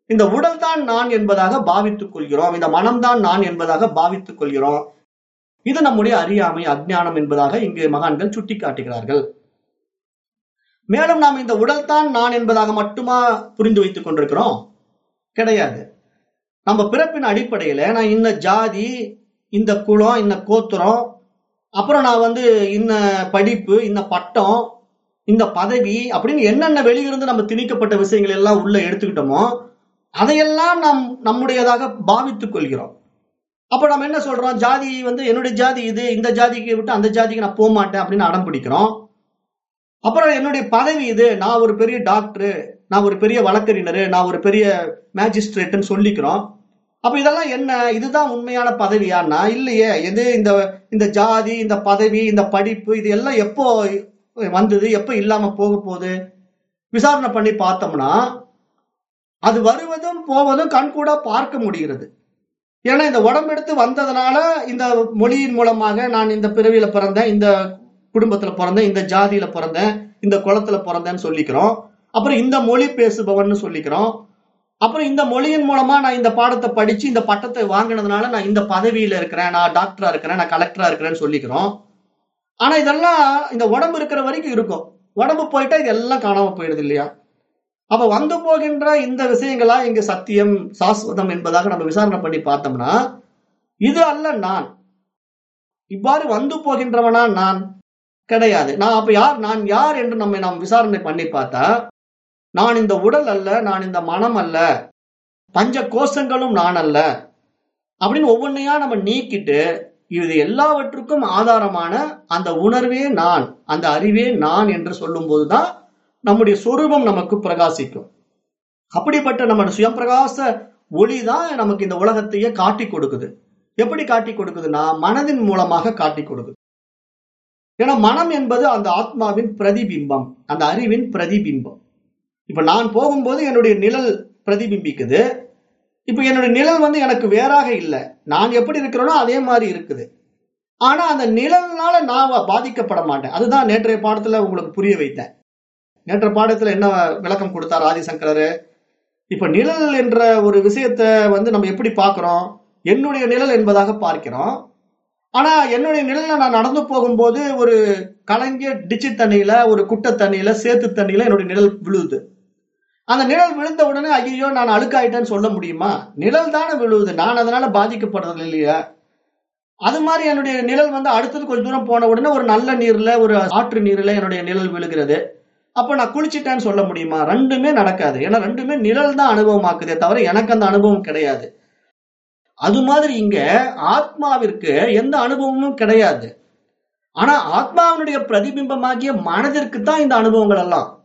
இந்த உடல் தான் நான் என்பதாக பாவித்துக் கொள்கிறோம் இந்த மனம்தான் நான் என்பதாக பாவித்துக் கொள்கிறோம். இது நம்முடைய அறியாமை அஜ்ஞானம் என்பதாக இங்கு மகான்கள் சுட்டி காட்டுகிறார்கள் மேலும் நாம் இந்த உடல் தான் நான் என்பதாக மட்டுமா புரிந்து வைத்துக் கொண்டிருக்கிறோம்? கிடையாது. நம்ம பிறப்பின் அடிப்படையில நான் இந்த ஜாதி இந்த குலம் இந்த கோத்திரம் அப்புறம் நான் வந்து இந்த படிப்பு இந்த பட்டம் இந்த பதவி அப்படின்னு என்னென்ன வெளியிருந்து நம்ம திணிக்கப்பட்ட விஷயங்கள் எல்லாம் உள்ள எடுத்துக்கிட்டோமோ அதையெல்லாம் நாம் நம்முடையதாக பாவித்துக் கொள்கிறோம். அப்ப நம்ம என்ன சொல்றோம்? ஜாதி வந்து என்னுடைய ஜாதி இது இந்த ஜாதிக்கு விட்டு அந்த ஜாதிக்கு நான் போக மாட்டேன் அப்படின்னு அடம் பிடிக்கிறோம். அப்புறம் என்னுடைய பதவி இது நான் ஒரு பெரிய டாக்டரு நான் ஒரு பெரிய வழக்கறிஞர் நான் ஒரு பெரிய மேஜிஸ்ட்ரேட்டுன்னு சொல்லிக்கிறோம். அப்ப இதெல்லாம் என்ன? இதுதான் உண்மையான பதவியானா இல்லையே. எது இந்த இந்த ஜாதி இந்த பதவி இந்த படிப்பு இது எல்லாம் எப்போ வந்தது? எப்போ இல்லாம போக போகுது? விசாரணை பண்ணி பார்த்தோம்னா அது வருவதும் போவதும் கண்கூட பார்க்க முடிகிறது. ஏன்னா இந்த உடம்பு எடுத்து வந்ததுனால இந்த மொழியின் மூலமாக நான் இந்த பிறவியில பிறந்தேன் இந்த குடும்பத்துல பிறந்தேன் இந்த ஜாதியில பிறந்தேன் இந்த குளத்துல பிறந்தேன்னு சொல்லிக்கிறோம். அப்புறம் இந்த மொழி பேசுபவன்னு சொல்லிக்கிறோம். அப்புறம் இந்த மொழியின் மூலமா நான் இந்த பாடத்தை படிச்சு இந்த பட்டத்தை வாங்கினதுனால நான் இந்த பதவியில இருக்கிறேன் நான் டாக்டரா இருக்கிறேன் நான் கலெக்டரா இருக்கிறேன்னு சொல்லிக்கிறோம். ஆனா இதெல்லாம் இந்த உடம்பு இருக்கிற வரைக்கும் இருக்கும். உடம்பு போயிட்டா இதெல்லாம் காணாம போயிடுது இல்லையா? அப்ப வந்து போகின்ற இந்த விஷயங்களா இங்க சத்தியம் சாஸ்வதம் என்பதாக நம்ம விசாரணை பண்ணி பார்த்தோம்னா இது அல்ல நான். இவ்வாறு வந்து போகின்றவனா நான் கிடையாது. நான் அப்ப யார் நான் யார் என்று நம்மை நாம் விசாரணை பண்ணி பார்த்தா நான் இந்த உடல் அல்ல நான் இந்த மனம் அல்ல. பஞ்ச கோஷங்களும் நான் அல்ல. அப்படின்னு ஒவ்வொன்றையா நம்ம நீக்கிட்டு இது எல்லாவற்றுக்கும் ஆதாரமான அந்த உணர்வே நான் அந்த அறிவே நான் என்று சொல்லும் போதுதான் நம்முடைய சொரூபம் நமக்கு பிரகாசிக்கும். அப்படிப்பட்ட நம்முடைய சுயம்பிரகாச ஒளி தான் நமக்கு இந்த உலகத்தையே காட்டி கொடுக்குது. எப்படி காட்டி கொடுக்குதுன்னா மனதின் மூலமாக காட்டி கொடுக்குது. ஏன்னா மனம் என்பது அந்த ஆத்மாவின் பிரதிபிம்பம் அந்த அறிவின் பிரதிபிம்பம். இப்ப நான் போகும்போது என்னுடைய நிழல் பிரதிபிம்பிக்குது. இப்ப என்னுடைய நிழல் வந்து எனக்கு வேறாக இல்லை. நான் எப்படி இருக்கிறேனோ அதே மாதிரி இருக்குது. ஆனா அந்த நிழல்னால நான் பாதிக்கப்பட மாட்டேன். அதுதான் நேற்றைய பாடத்துல உங்களுக்கு புரிய வைத்தேன். நேற்றைய பாடத்துல என்ன விளக்கம் கொடுத்தார் ஆதிசங்கரரு? இப்ப நிழல் என்ற ஒரு விஷயத்த வந்து நம்ம எப்படி பார்க்கிறோம்? என்னுடைய நிழல் என்பதாக பார்க்கிறோம். ஆனா என்னுடைய நிழல்ல நான் நடந்து போகும்போது ஒரு கலங்கிய டிச்சு தண்ணியில ஒரு குட்டை தண்ணியில சேத்து தண்ணியில என்னுடைய நிழல் விழுது. அந்த நிழல் விழுந்த உடனே ஐயோ நான் அழுக்காயிட்டேன்னு சொல்ல முடியுமா? நிழல் தானே விழுவுது. நான் அதனால பாதிக்கப்படுறது இல்லையா? அது மாதிரி என்னுடைய நிழல் வந்து அடுத்தது கொஞ்சம் தூரம் போன உடனே ஒரு நல்ல நீர்ல ஒரு ஆற்று நீர்ல என்னுடைய நிழல் விழுகிறது. அப்ப நான் குளிச்சிட்டேன்னு சொல்ல முடியுமா? ரெண்டுமே நடக்காது. ஏன்னா ரெண்டுமே நிழல் தான் அனுபவமாக்குதே தவிர எனக்கு அந்த அனுபவம் கிடையாது. அது மாதிரி இங்க ஆத்மாவிற்கு எந்த அனுபவமும் கிடையாது. ஆனா ஆத்மாவினுடைய பிரதிபிம்பமாகிய மனதிற்கு தான் இந்த அனுபவங்கள் எல்லாம்.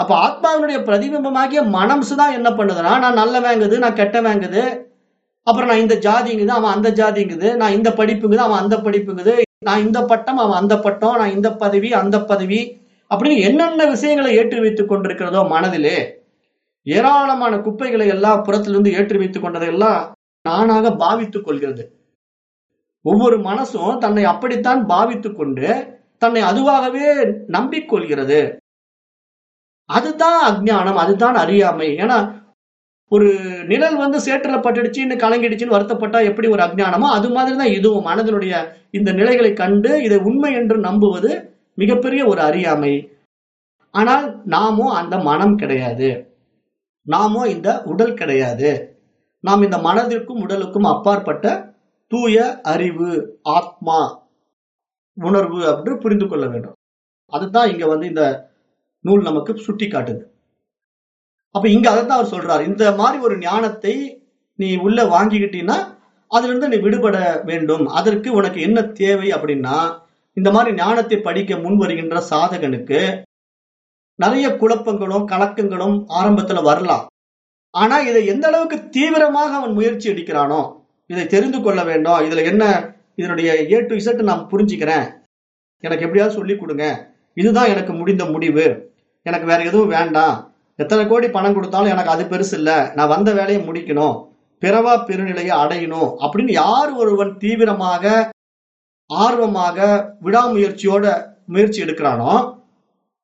அப்போ ஆத்மாவினுடைய பிரதிபிம்பமாகிய மனம்சு தான் என்ன பண்ணுதுன்னா நான் நல்ல வேங்குது நான் கெட்ட வேங்குது அப்புறம் நான் இந்த ஜாதிங்குது அவன் அந்த ஜாதிங்குது நான் இந்த படிப்புங்குது அவன் அந்த படிப்புங்குது நான் இந்த பட்டம் அவன் அந்த பட்டம் நான் இந்த பதவி அந்த பதவி அப்படின்னு என்னென்ன விஷயங்களை ஏற்றி வைத்துக் கொண்டிருக்கிறதோ மனதிலே ஏராளமான குப்பைகளை எல்லாம் புறத்திலிருந்து ஏற்றி வைத்துக் கொண்டதையெல்லாம் நானாக பாவித்துக் கொள்கிறது. ஒவ்வொரு மனசும் தன்னை அப்படித்தான் பாவித்துக் கொண்டு தன்னை அதுவாகவே நம்பிக்கொள்கிறது. அதுதான் அஜ்ஞானம் அதுதான் அறியாமை. ஏன்னா ஒரு நிழல் வந்து சேற்றுல பட்டுடுச்சுன்னு கலங்கிடுச்சுன்னு வருத்தப்பட்டா எப்படி ஒரு அஜ்ஞானமோ அது மாதிரி தான் இதுவும் மனதினுடைய இந்த நிலைகளை கண்டு இதை உண்மை என்று நம்புவது மிகப்பெரிய ஒரு அறியாமை. ஆனால் நாமோ அந்த மனம் கிடையாது. நாமோ இந்த உடல் கிடையாது. நாம் இந்த மனதிற்கும் உடலுக்கும் அப்பாற்பட்ட தூய அறிவு ஆத்மா உணர்வு அப்படின்னு புரிந்து கொள்ள வேண்டும். அதுதான் இங்க வந்து இந்த நூல் நமக்கு சுட்டி காட்டுது அப்ப இங்க அதைத்தான் அவர் சொல்றார். இந்த மாதிரி ஒரு ஞானத்தை நீ உள்ள வாங்கிக்கிட்டீன்னா அதுல இருந்து நீ விடுபட வேண்டும். அதற்கு உனக்கு என்ன தேவை அப்படின்னா இந்த மாதிரி ஞானத்தை படிக்க முன் வருகின்ற சாதகனுக்கு நிறைய குழப்பங்களும் கலக்கங்களும் ஆரம்பத்துல வரலாம். ஆனா இதை எந்த அளவுக்கு தீவிரமாக அவன் முயற்சி எடுக்கிறானோ இதை தெரிந்து கொள்ள வேண்டும். இதுல என்ன இதனுடைய ஏ டு இசட் நான் புரிஞ்சுக்கிறேன். எனக்கு எப்படியாவது சொல்லி கொடுங்க. இதுதான் எனக்கு முடிந்த முடிவு. எனக்கு வேற எதுவும் வேண்டாம். எத்தனை கோடி பணம் கொடுத்தாலும் எனக்கு அது பெருசு இல்லை. நான் வந்த வேலையை முடிக்கணும். பிறவா பெருநிலையை அடையணும் அப்படின்னு யார் ஒருவன் தீவிரமாக ஆர்வமாக விடாமுயற்சியோட முயற்சி எடுக்கிறானோ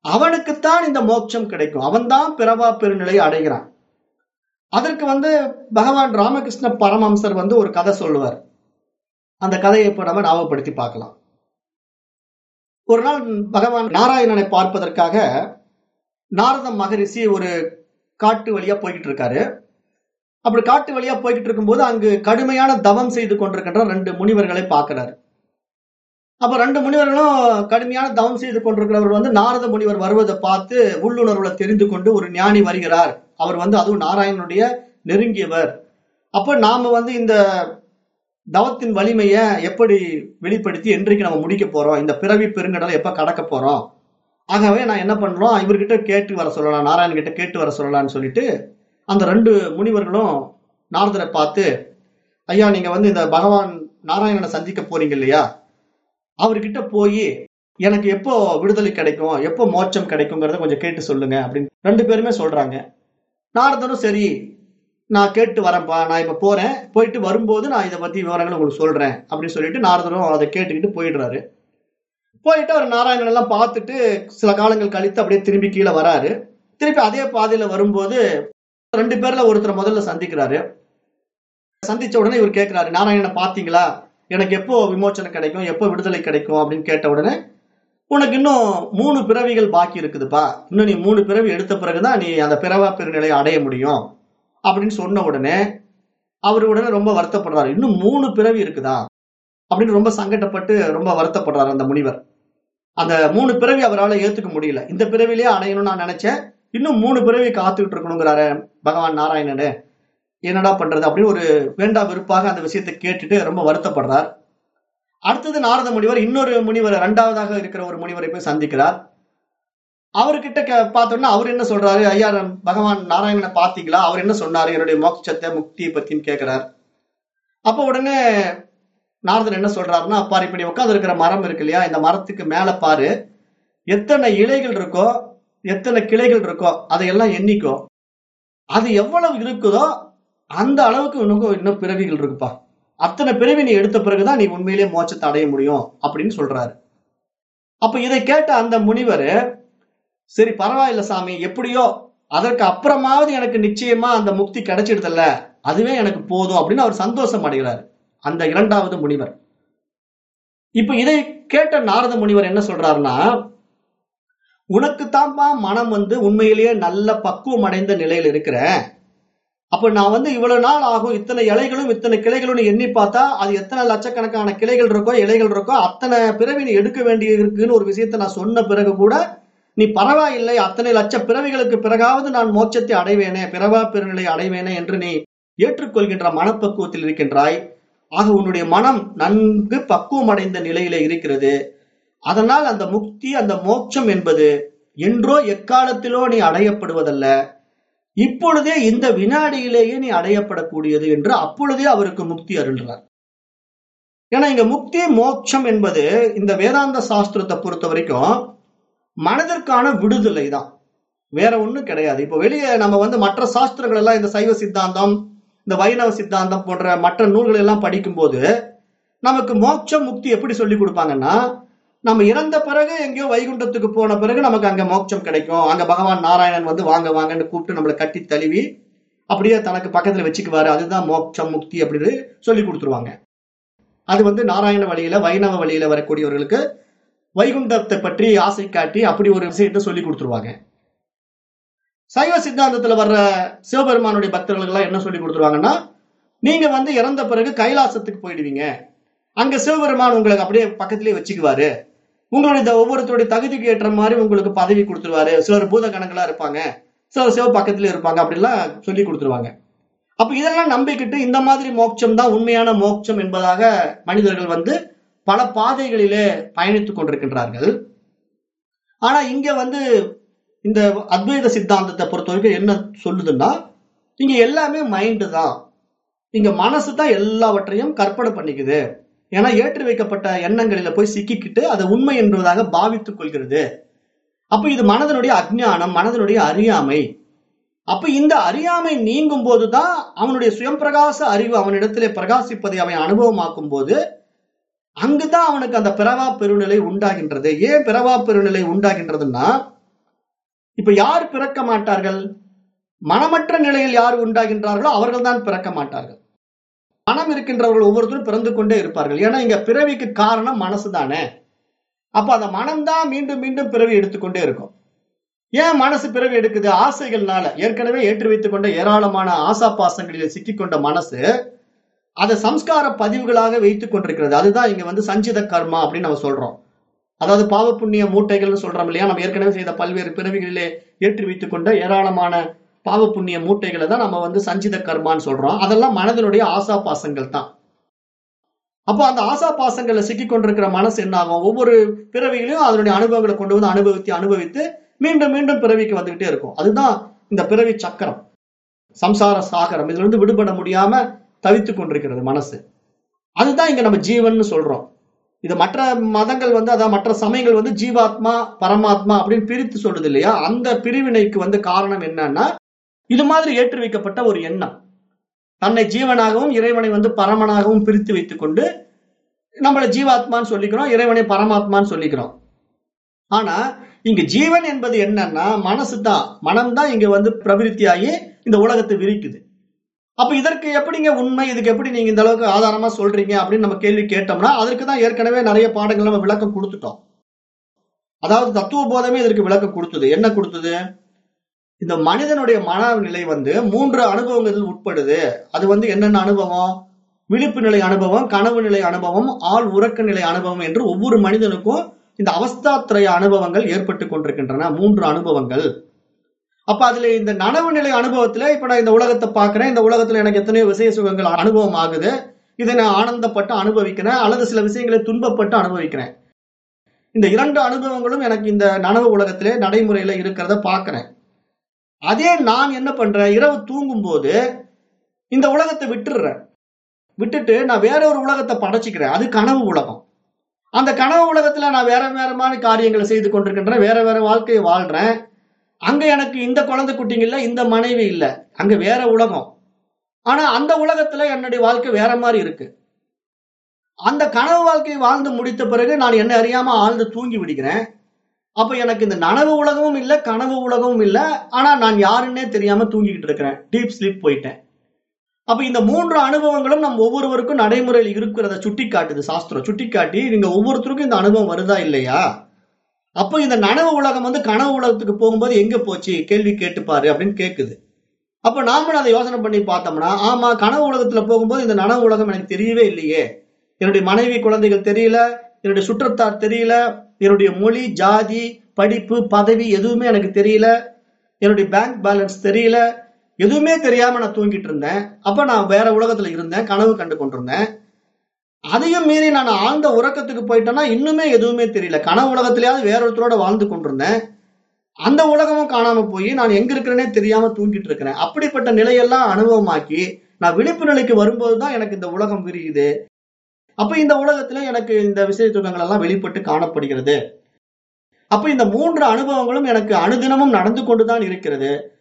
அவனுக்குத்தான் இந்த மோட்சம் கிடைக்கும். அவன்தான் பிறவா பெருநிலையை அடைகிறான். அதற்கு வந்து பகவான் ராமகிருஷ்ண பரமஹம்சர் வந்து ஒரு கதை சொல்லுவார். அந்த கதையை இப்போ நம்ம ஞாபகப்படுத்தி பார்க்கலாம். ஒரு நாள் பகவான் நாராயணனை பார்ப்பதற்காக நாரத மகரிஷி ஒரு காட்டு வழியா போய்கிட்டு இருக்காரு. அப்படி காட்டு வழியா போய்கிட்டு இருக்கும்போது அங்கு கடுமையான தவம் செய்து கொண்டிருக்கின்ற ரெண்டு முனிவர்களை பார்க்கிறாரு. அப்ப ரெண்டு முனிவர்களும் கடுமையான தவம் செய்து கொண்டிருக்கிறவர் வந்து நாரத முனிவர் வருவதை பார்த்து உள்ளுணர்வுல தெரிந்து கொண்டு ஒரு ஞானி வருகிறார். அவர் வந்து அதுவும் நாராயணனுடைய நெருங்கியவர். அப்ப நாம வந்து இந்த தவத்தின் வலிமையை எப்படி வெளிப்படுத்தி என்றைக்கு நம்ம முடிக்க போறோம்? இந்த பிறவி பெருங்கடலை எப்ப கடக்க போறோம்? ஆகவே நான் என்ன பண்ணலாம் இவர்கிட்ட கேட்டு வர சொல்லலாம் நாராயணன் கிட்ட கேட்டு வர சொல்லலாம்னு சொல்லிட்டு அந்த ரெண்டு முனிவர்களும் நாரதரை பார்த்து ஐயா நீங்க வந்து இந்த பகவான் நாராயணனை சந்திக்க போறீங்க இல்லையா? அவர்கிட்ட போய் எனக்கு எப்போ விடுதலை கிடைக்கும்? எப்போ மோட்சம் கிடைக்குங்கிறத கொஞ்சம் கேட்டு சொல்லுங்க அப்படின்னு ரெண்டு பேருமே சொல்றாங்க. நாரதரும் சரி நான் கேட்டு வரேன்ப்பா நான் இப்போ போறேன். போயிட்டு வரும்போது நான் இதை பத்தி விவரங்களை உங்களுக்கு சொல்றேன் அப்படின்னு சொல்லிட்டு நாரதனும் அதை கேட்டுக்கிட்டு போயிடுறாரு. போயிட்டு அவர் நாராயணன் எல்லாம் பார்த்துட்டு சில காலங்கள் கழித்து அப்படியே திரும்பி கீழே வராரு. திருப்பி அதே பாதையில வரும்போது ரெண்டு பேர்ல ஒருத்தர் முதல்ல சந்திக்கிறாரு. சந்திச்ச உடனே இவர் கேட்கிறாரு நாராயணனை பாத்தீங்களா எனக்கு எப்போ விமோச்சனம் கிடைக்கும்? எப்போ விடுதலை கிடைக்கும்? அப்படின்னு கேட்ட உடனே உனக்கு இன்னும் மூணு பிறவிகள் பாக்கி இருக்குதுப்பா. இன்னும் நீ மூணு பிறவி எடுத்த பிறகுதான் நீ அந்த பிறவா பெருநிலையை அடைய முடியும். அப்படின்னு சொன்ன உடனே அவர் உடனே ரொம்ப வருத்தப்படுறாரு. இன்னும் மூணு பிறவி இருக்குதா? அப்படின்னு ரொம்ப சங்கடப்பட்டு ரொம்ப வருத்தப்படுறாரு அந்த முனிவர். அந்த மூணு பிறவி அவரால் ஏத்துக்க முடியல. இந்த பிறவிலேயே அடையணும்னு நான் நினைச்சேன். இன்னும் மூணு பிறவி காத்துக்கிட்டு இருக்கணுங்கிறாரு பகவான் நாராயணனு. என்னடா பண்றது அப்படின்னு ஒரு வேண்டா வெறுப்பாக அந்த விஷயத்தை கேட்டுட்டு ரொம்ப வருத்தப்படுறார். அடுத்தது நாரத முனிவர் இன்னொரு முனிவர் இரண்டாவதாக இருக்கிற ஒரு முனிவரை போய் சந்திக்கிறார். அவர்கிட்ட கே- பார்த்தோம்னா அவர் என்ன சொல்றாரு? ஐயா பகவான் நாராயணனை பார்த்தீங்களா? அவர் என்ன சொன்னாரு? என்னுடைய மோட்சத்தை முக்தியை பத்தின்னு கேட்கிறார் அப்போ உடனே நாரதன் என்ன சொல்றாருன்னா பாரு இப்படி உட்காந்து இருக்கிற மரம் இருக்கு இல்லையா? இந்த மரத்துக்கு மேல பாரு. எத்தனை இலைகள் இருக்கோ எத்தனை கிளைகள் இருக்கோ அதையெல்லாம் எண்ணிக்கோ. அது எவ்வளவு இருக்குதோ அந்த அளவுக்கு இன்னும் இன்னும் பிறவிகள் இருக்குப்பா. அத்தனை பிறவி நீ எடுத்த பிறகுதான் நீ உண்மையிலேயே மோட்சத்தை அடைய முடியும் அப்படின்னு சொல்றாரு. அப்ப இதை கேட்ட அந்த முனிவர் சரி பரவாயில்ல சாமி எப்படியோ அதற்கு அப்புறமாவது எனக்கு நிச்சயமா அந்த முக்தி கிடைச்சிடுதல்ல. அதுவே எனக்கு போதும் அப்படின்னு அவர் சந்தோஷம் அடைகிறாரு. அந்த இரண்டாவது முனிவர். இப்ப இதை கேட்ட நாரத முனிவர் என்ன சொல்றாருன்னா உனக்கு தான்ப்பா மனம் வந்து உண்மையிலேயே நல்ல பக்குவம் அடைந்த நிலையில் இருக்கிற. அப்ப நான் வந்து இவ்வளவு நாள் ஆகும் இத்தனை இலைகளும் இத்தனை கிளைகளும் எண்ணி பார்த்தா அது எத்தனை லட்சக்கணக்கான கிளைகள் இருக்கோ இலைகள் இருக்கோ அத்தனை பிறவி நீ எடுக்க வேண்டி இருக்குன்னு ஒரு விஷயத்தை நான் சொன்ன பிறகு கூட நீ பரவாயில்லை அத்தனை லட்ச பிறவிகளுக்கு பிறகாவது நான் மோட்சத்தை அடைவேனே பிறவா பெருநிலை அடைவேனே என்று நீ ஏற்றுக்கொள்கின்ற மனப்பக்குவத்தில் இருக்கின்றாய். ஆக உன்னுடைய மனம் நன்கு பக்குவம் அடைந்த நிலையில இருக்கிறது. அதனால் அந்த முக்தி அந்த மோட்சம் என்பது என்றோ எக்காலத்திலோ நீ அடையப்படுவதல்ல. இப்பொழுதே இந்த வினாடியிலேயே நீ அடையப்படக்கூடியது என்று அப்பொழுதே அவருக்கு முக்தி அருள்றார் ஏன்னா இங்க முக்தி மோட்சம் என்பது இந்த வேதாந்த சாஸ்திரத்தை பொறுத்த வரைக்கும் மனதிற்கான விடுதலை தான் வேற ஒண்ணும் கிடையாது. இப்போ வெளியே நம்ம வந்து மற்ற சாஸ்திரங்கள் எல்லாம் இந்த சைவ சித்தாந்தம் இந்த வைணவ சித்தாந்தம் போன்ற மற்ற நூல்கள் எல்லாம் படிக்கும்போது நமக்கு மோட்சம் முக்தி எப்படி சொல்லி கொடுப்பாங்கன்னா நம்ம இறந்த பிறகு எங்கேயோ வைகுண்டத்துக்கு போன பிறகு நமக்கு அங்க மோட்சம் கிடைக்கும். அங்க பகவான் நாராயணன் வந்து வாங்க வாங்கன்னு கூப்பிட்டு நம்மளை கட்டி தழுவி அப்படியே தனக்கு பக்கத்துல வச்சுக்குவாரு. அதுதான் மோட்சம் முக்தி அப்படின்னு சொல்லி கொடுத்துருவாங்க. அது வந்து நாராயண வழியில வைணவ வழியில வரக்கூடியவர்களுக்கு வைகுண்டத்தை பற்றி ஆசை காட்டி அப்படி ஒரு விஷயத்தை சொல்லி கொடுத்துருவாங்க. சைவ சித்தாந்தத்துல வர்ற சிவபெருமானுடைய பக்தர்களுக்கு எல்லாம் என்ன சொல்லி கொடுத்துருவாங்கன்னா நீங்க வந்து இறந்த பிறகு கைலாசத்துக்கு போயிடுவீங்க. அங்க சிவபெருமான் உங்களுக்கு அப்படியே பக்கத்திலேயே வச்சுக்குவாரு. உங்களுடைய ஒவ்வொருத்தருடைய தகுதிக்கு ஏற்ற மாதிரி உங்களுக்கு பதவி கொடுத்துருவாரு. சிலர் பூத கணங்களா இருப்பாங்க. சிலர் சிவ பக்கத்துல இருப்பாங்க அப்படிலாம் சொல்லி கொடுத்துருவாங்க. அப்ப இதெல்லாம் நம்பிக்கிட்டு இந்த மாதிரி மோட்சம் தான் உண்மையான மோட்சம் என்பதாக மனிதர்கள் வந்து பல பாதைகளிலே பயணித்துக் கொண்டிருக்கின்றார்கள். ஆனா இங்க வந்து இந்த அத்வைத சித்தாந்தத்தை பொறுத்த வரைக்கும் என்ன சொல்லுதுன்னா இங்க எல்லாமே மைண்டு தான். இங்க மனசு தான் எல்லாவற்றையும் கற்பனை பண்ணிக்குது. ஏன்னா ஏற்றி வைக்கப்பட்ட எண்ணங்களில போய் சிக்கிக்கிட்டு அதை உண்மை என்பதாக பாவித்துக் கொள்கிறது. அப்ப இது மனதனுடைய அஜ்ஞானம் மனதனுடைய அறியாமை. அப்ப இந்த அறியாமை நீங்கும் போதுதான் அவனுடைய சுயம் பிரகாச அறிவு அவனிடத்திலே பிரகாசிப்பதை அவன் அனுபவமாக்கும் போது அங்குதான் அவனுக்கு அந்த பிறவா பெருநிலை உண்டாகின்றது. ஏன் பிறவா பெருநிலை உண்டாகின்றதுன்னா இப்ப யார் பிறக்க மாட்டார்கள்? மனமற்ற நிலையில் யார் உண்டாகின்றார்களோ அவர்கள் தான் பிறக்க மாட்டார்கள். மனம் இருக்கின்றவர்கள் ஒவ்வொருத்தரும் பிறந்து கொண்டே இருப்பார்கள். ஏன்னா இங்க பிறவிக்கு காரணம் மனசு தானே. அப்ப அந்த மனம்தான் மீண்டும் மீண்டும் பிறவி எடுத்துக்கொண்டே இருக்கும். ஏன் மனசு பிறவி எடுக்குது? ஆசைகள்னால. ஏற்கனவே ஏற்றி வைத்துக் கொண்ட ஏராளமான ஆசா பாசங்களில் சிக்கிக்கொண்ட மனசு அதை சம்ஸ்கார பதிவுகளாக வைத்துக் கொண்டிருக்கிறது. அதுதான் இங்க வந்து சஞ்சித கர்மா அப்படின்னு நம்ம சொல்றோம். அதாவது பாவ புண்ணிய மூட்டைகள்னு சொல்றோம் இல்லையா? நம்ம ஏற்கனவே செய்த பல்வேறு பிறவிகளிலே ஏற்றி வைத்துக் கொண்ட ஏராளமான பாவ புண்ணிய மூட்டைகளை தான் நம்ம வந்து சஞ்சித கர்மான்னு சொல்றோம். அதெல்லாம் மனதினுடைய ஆசா பாசங்கள் தான். அப்போ அந்த ஆசா பாசங்கள்ல சிக்கி கொண்டிருக்கிற மனசு என்ன ஆகும் ஒவ்வொரு பிறவிகளையும் அதனுடைய அனுபவங்களை கொண்டு வந்து அனுபவித்து அனுபவித்து மீண்டும் மீண்டும் பிறவிக்கு வந்துகிட்டே இருக்கும். அதுதான் இந்த பிறவி சக்கரம். சம்சார சாகரம். இதுல இருந்து விடுபட முடியாம தவித்துக் கொண்டிருக்கிறது மனசு. அதுதான் இங்க நம்ம ஜீவன் சொல்றோம். இது மற்ற மதங்கள் வந்து அதாவது மற்ற சமயங்கள் வந்து ஜீவாத்மா பரமாத்மா அப்படின்னு பிரித்து சொல்றது இல்லையா? அந்த பிரிவினைக்கு வந்து காரணம் என்னன்னா இது மாதிரி ஏற்றி வைக்கப்பட்ட ஒரு எண்ணம். தன்னை ஜீவனாகவும் இறைவனை வந்து பரமனாகவும் பிரித்து வைத்துக் கொண்டு நம்மளை ஜீவாத்மான்னு சொல்லிக்கிறோம் இறைவனை பரமாத்மான்னு சொல்லிக்கிறோம். ஆனா இங்க ஜீவன் என்பது என்னன்னா மனசு தான். மனம் தான் இங்க வந்து பிரவிருத்தியாகி இந்த உலகத்தை விரிக்குது. அப்ப இதற்கு எப்படிங்க உண்மை? இதுக்கு எப்படி நீங்க இந்த அளவுக்கு ஆதாரமா சொல்றீங்க? அப்படின்னு நம்ம கேள்வி கேட்டோம்னா அதற்கு தான் ஏற்கனவே நிறைய பாடங்கள் நம்ம விளக்கம் கொடுத்துட்டோம். அதாவது தத்துவ போதமே இதற்கு விளக்கம் கொடுத்தது. என்ன கொடுத்தது? இந்த மனிதனுடைய மனநிலை வந்து மூன்று அனுபவங்கள் உட்படுது. அது வந்து என்னென்ன அனுபவம்? விழிப்பு நிலை அனுபவம் கனவு நிலை அனுபவம் ஆள் உறக்க நிலை அனுபவம் என்று ஒவ்வொரு மனிதனுக்கும் இந்த அவஸ்தாத்திரைய அனுபவங்கள் ஏற்பட்டு கொண்டிருக்கின்றன. மூன்று அனுபவங்கள். அப்ப அதுல இந்த நனவு நிலை அனுபவத்துல இப்ப நான் இந்த உலகத்தை பாக்குறேன் இந்த உலகத்துல எனக்கு எத்தனையோ விசய சுகங்கள் அனுபவம் ஆகுது. இதை நான் ஆனந்தப்பட்டு அனுபவிக்கிறேன். அல்லது சில விஷயங்களை துன்பப்பட்டு அனுபவிக்கிறேன். இந்த இரண்டு அனுபவங்களும் எனக்கு இந்த நனவு உலகத்திலே நடைமுறையில இருக்கிறத பாக்குறேன் அதே நான் என்ன பண்றேன்? இரவு தூங்கும் போது இந்த உலகத்தை விட்டுடுறேன் விட்டுட்டு நான் வேற ஒரு உலகத்தை படைச்சிக்கிறேன். அது கனவு உலகம். அந்த கனவு உலகத்துல நான் வேற வேறமான காரியங்களை செய்து கொண்டிருக்கின்றேன். வேற வேற வாழ்க்கையை வாழ்றேன். அங்க எனக்கு இந்த குழந்தை குட்டிங்க இல்ல இந்த மனைவி இல்ல. அங்க வேற உலகம். ஆனா அந்த உலகத்துல என்னுடைய வாழ்க்கை வேற மாதிரி இருக்கு. அந்த கனவு வாழ்க்கையை வாழ்ந்து முடித்த பிறகு நான் என்ன அறியாம ஆழ்ந்து தூங்கி விடுகிறேன். அப்ப எனக்கு இந்த நனவு உலகமும் இல்லை கனவு உலகமும் இல்லை. ஆனா நான் யாருன்னே தெரியாம தூங்கிக்கிட்டு இருக்கிறேன். டீப் ஸ்லீப் போயிட்டேன். அப்ப இந்த மூன்று அனுபவங்களும் நம்ம ஒவ்வொருவருக்கும் நடைமுறையில் இருக்கிறத சுட்டி காட்டுது சாஸ்திரம். சுட்டி காட்டி நீங்க ஒவ்வொருத்தருக்கும் இந்த அனுபவம் வருதா இல்லையா? அப்போ இந்த நனவு உலகம் வந்து கனவு உலகத்துக்கு போகும்போது எங்க போச்சு? கேள்வி கேட்டுப்பாரு அப்படின்னு கேட்குது அப்ப நாமளும் அதை யோசனை பண்ணி பார்த்தோம்னா ஆமா கனவு உலகத்துல போகும்போது இந்த நனவு உலகம் எனக்கு தெரியவே இல்லையே. என்னுடைய மனைவி குழந்தைகள் தெரியல என்னுடைய சுற்றத்தார் தெரியல என்னுடைய மொழி ஜாதி படிப்பு பதவி எதுவுமே எனக்கு தெரியல என்னுடைய பேங்க் பேலன்ஸ் தெரியல எதுவுமே தெரியாம நான் தூங்கிட்டு இருந்தேன். அப்ப நான் வேற உலகத்துல இருந்தேன் கனவு கண்டு கொண்டிருந்தேன். அதையும் மீறி நான் ஆழ்ந்த உறக்கத்துக்கு போயிட்டேன்னா இன்னுமே எதுவுமே தெரியல. கனவு உலகத்திலேயாவது வேறொருத்தரோட வாழ்ந்து கொண்டிருந்தேன். அந்த உலகமும் காணாம போய் நான் எங்க இருக்கிறேனே தெரியாம தூங்கிட்டு இருக்கிறேன். அப்படிப்பட்ட நிலையெல்லாம் அனுபவமாக்கி நான் விழிப்பு நிலைக்கு வரும்போது தான் எனக்கு இந்த உலகம் விரியுது. அப்ப இந்த உலகத்துல எனக்கு இந்த விசை துக்கங்கள் எல்லாம் வெளிப்பட்டு காணப்படுகிறது. அப்ப இந்த மூன்று அனுபவங்களும் எனக்கு அனுதினமும் நடந்து கொண்டுதான் இருக்கிறது.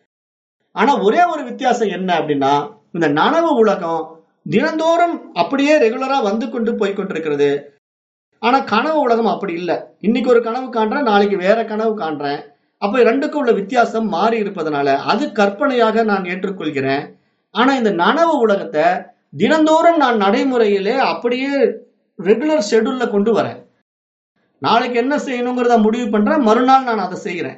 ஆனா ஒரே ஒரு வித்தியாசம் என்ன அப்படின்னா இந்த நனவு உலகம் தினந்தோறும் அப்படியே ரெகுலரா வந்து கொண்டு போய் கொண்டிருக்கிறது. ஆனா கனவு உலகம் அப்படி இல்லை. இன்னைக்கு ஒரு கனவு காண்றேன் நாளைக்கு வேற கனவு காண்றேன். அப்ப ரெண்டுக்கும் உள்ள வித்தியாசம் மாறி இருப்பதனால அது கற்பனையாக நான் ஏற்றுக்கொள்கிறேன். ஆனா இந்த நனவு உலகத்தை தினந்தோறும் நான் நடைமுறையிலே அப்படியே ரெகுலர் ஷெடியூல்ல கொண்டு வரேன். நாளைக்கு என்ன செய்யணுங்கிறத முடிவு பண்றேன் மறுநாள் நான் அதை செய்கிறேன்.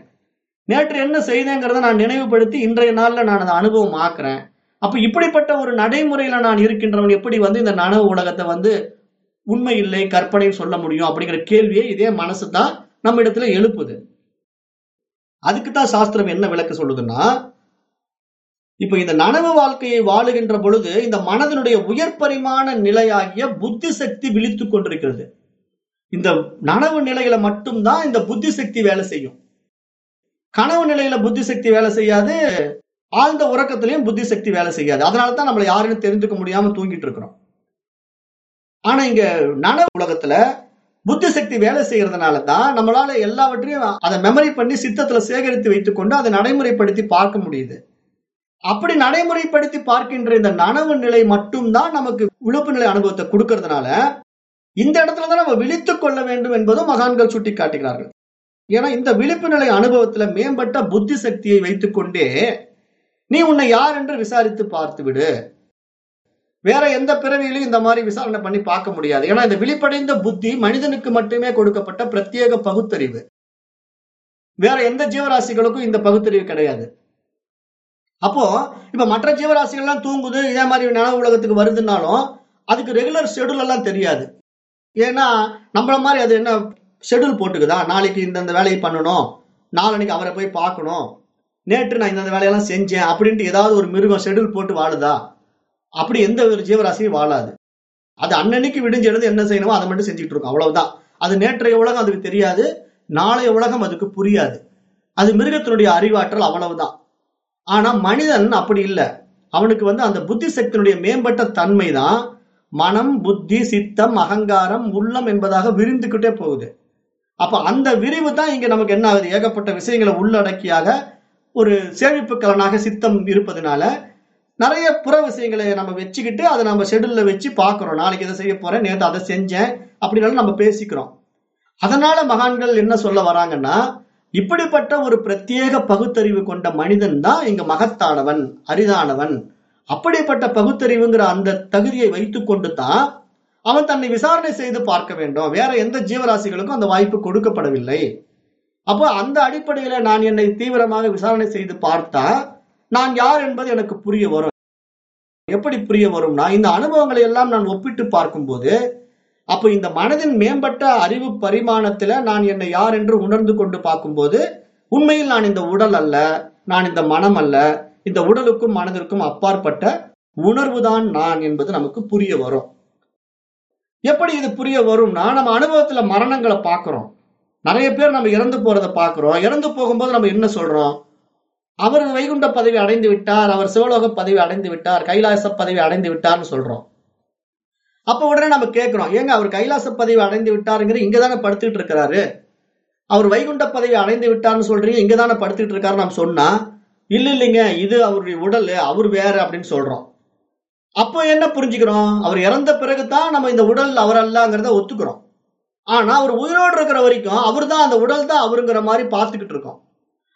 நேற்று என்ன செய்தேங்கிறத நான் நினைவுபடுத்தி இன்றைய நாள்ல நான் அதை அனுபவம் ஆக்குறேன் அப்ப இப்படிப்பட்ட ஒரு நடைமுறையில நான் இருக்கின்றவன் எப்படி வந்து இந்த நனவு உலகத்தை வந்து உண்மை இல்லை கற்பனைன்னு சொல்ல முடியும் அப்படிங்கிற கேள்வியை இதே மனசு தான் நம்ம இடத்துல எழுப்புது. அதுக்கு தான் சாஸ்திரம் என்ன விளக்க சொல்லுதுன்னா இப்ப இந்த நனவு வாழ்க்கையை வாழுகின்ற பொழுது இந்த மனதனுடைய உயர் பரிமாண நிலையாகிய புத்தி சக்தி விழித்துக் கொண்டிருக்கிறது. இந்த நனவு நிலையில மட்டும்தான் இந்த புத்தி சக்தி வேலை செய்யும். கனவு நிலையில புத்தி சக்தி வேலை செய்யாது ஆழ்ந்த உறக்கத்திலையும் புத்தி சக்தி வேலை செய்யாது. அதனால தான் நம்மளை யாருன்னு தெரிஞ்சுக்க முடியாம தூங்கிட்டு இருக்கிறோம். ஆனா இங்க நன உலகத்துல புத்தி சக்தி வேலை செய்யறதுனால தான் நம்மளால எல்லாவற்றையும் அதை மெமரி பண்ணி சித்தத்துல சேகரித்து வைத்துக்கொண்டு அதை நடைமுறைப்படுத்தி பார்க்க முடியுது. அப்படி நடைமுறைப்படுத்தி பார்க்கின்ற இந்த நனவு நிலை மட்டும்தான் நமக்கு விழுப்பு நிலை அனுபவத்தை கொடுக்கறதுனால இந்த இடத்துல தான் நம்ம விழித்துக் கொள்ள வேண்டும் என்பதும் மகான்கள் சுட்டி காட்டுகிறார்கள் ஏன்னா இந்த விழிப்பு நிலை அனுபவத்துல மேம்பட்ட புத்தி சக்தியை வைத்துக்கொண்டே நீ உன்னை யார் என்று விசாரித்து பார்த்து விடு வேற எந்த பிறவியிலும் இந்த மாதிரி விசாரணை பண்ணி பார்க்க முடியாது. ஏன்னா இந்த விழிப்படைந்த புத்தி மனிதனுக்கு மட்டுமே கொடுக்கப்பட்ட பிரத்யேக பகுத்தறிவு. வேற எந்த ஜீவராசிகளுக்கும் இந்த பகுத்தறிவு கிடையாது. அப்போ இப்ப மற்ற ஜீவராசிகள் எல்லாம் தூங்குது இதே மாதிரி நனவு உலகத்துக்கு வருதுன்னாலும் அதுக்கு ரெகுலர் ஷெடியூல் எல்லாம் தெரியாது. ஏன்னா நம்மள மாதிரி அது என்ன ஷெடியூல் போட்டுக்குதா? நாளைக்கு இந்தந்த வேலையை பண்ணணும். நாளன்னைக்கு அவரை போய் பார்க்கணும். நேற்று நான் இந்த வேலையெல்லாம் செஞ்சேன் அப்படின்ட்டு ஏதாவது ஒரு மிருகம் ஷெடியூல் போட்டு வாழுதா? அப்படி எந்த ஒரு ஜீவராசியும் வாழாது. அது அன்னன்னைக்கு விடிஞ்செழுந்து என்ன செய்யணுமோ அதை மட்டும் செஞ்சுட்டு இருக்கும் அவ்வளவுதான். அது நேற்றைய உலகம் அதுக்கு தெரியாது நாளைய உலகம் அதுக்கு புரியாது. அது மிருகத்தினுடைய அறிவாற்றல் அவ்வளவுதான். ஆனா மனிதன் அப்படி இல்லை. அவனுக்கு வந்து அந்த புத்தி சக்தியினுடைய மேம்பட்ட தன்மை தான் மனம் புத்தி சித்தம் அகங்காரம் உள்ளம் என்பதாக விரிந்துக்கிட்டே போகுது. அப்ப அந்த விரிவு தான் இங்க நமக்கு என்ன ஆகுது? ஏகப்பட்ட விஷயங்களை உள்ளடக்கியாக ஒரு சேமிப்பு கலனாக சித்தம் இருப்பதனால நிறைய புற விஷயங்களை நம்ம வச்சுக்கிட்டு அதை நம்ம ஷெடியூல்ல வச்சு பார்க்கிறோம். நாளைக்கு இதை செய்ய போறேன்? நேற்று அதை செஞ்சேன் அப்படின்னாலும் நம்ம பேசிக்கிறோம். அதனால மகான்கள் என்ன சொல்ல வராங்கன்னா இப்படிப்பட்ட ஒரு பிரத்யேக பகுத்தறிவு கொண்ட மனிதன் தான் இங்க மகத்தானவன் அரிதானவன். அப்படிப்பட்ட பகுத்தறிவுங்கிற அந்த தகுதியை வைத்துக்கொண்டு தான் அவன் தன்னை விசாரணை செய்து பார்க்க வேண்டும். வேற எந்த ஜீவராசிகளுக்கும் அந்த வாய்ப்பு கொடுக்கப்படவில்லை. அப்போ அந்த அடிப்படையில நான் என்னை தீவிரமாக விசாரணை செய்து பார்த்தா நான் யார் என்பது எனக்கு புரிய வரும். எப்படி புரிய வரும்னா இந்த அனுபவங்களை எல்லாம் நான் ஒப்பிட்டு பார்க்கும்போது அப்போ இந்த மனதின் மேம்பட்ட அறிவு பரிமாணத்துல நான் என்னை யார் என்று உணர்ந்து கொண்டு பார்க்கும்போது உண்மையில் நான் இந்த உடல் அல்ல நான் இந்த மனம் அல்ல இந்த உடலுக்கும் மனதிற்கும் அப்பாற்பட்ட உணர்வுதான் நான் என்பது நமக்கு புரிய வரும். எப்படி இது புரிய வரும்னா நம்ம அனுபவத்துல மரணங்களை பார்க்கிறோம். நிறைய பேர் நம்ம இறந்து போறதை பார்க்குறோம். இறந்து போகும்போது நம்ம என்ன சொல்றோம்? அவர் வைகுண்ட பதவி அடைந்து விட்டார் அவர் சிவலோக பதவி அடைந்து விட்டார் கைலாச பதவி அடைந்து விட்டார்னு சொல்றோம். அப்ப உடனே நம்ம கேட்கிறோம் ஏங்க அவர் கைலாச பதவி அடைந்து விட்டாருங்கிற இங்கதானே படுத்துட்டு இருக்கிறாரு? அவர் வைகுண்ட பதவி அடைந்து விட்டார்னு சொல்றீங்க இங்கதானே படுத்துட்டு இருக்காரு நம்ம சொன்னா இல்ல இல்லைங்க இது அவருடைய உடல் அவர் வேற அப்படின்னு சொல்றோம். அப்போ என்ன புரிஞ்சுக்கிறோம்? அவர் இறந்த பிறகுதான் நம்ம இந்த உடல் அவர் அல்லங்கிறத ஒத்துக்கிறோம். ஆனா அவர் உயிரோடு இருக்கிற வரைக்கும் அவர் தான் அந்த உடல் தான் அவருங்கிற மாதிரி பார்த்துக்கிட்டு இருக்கோம்.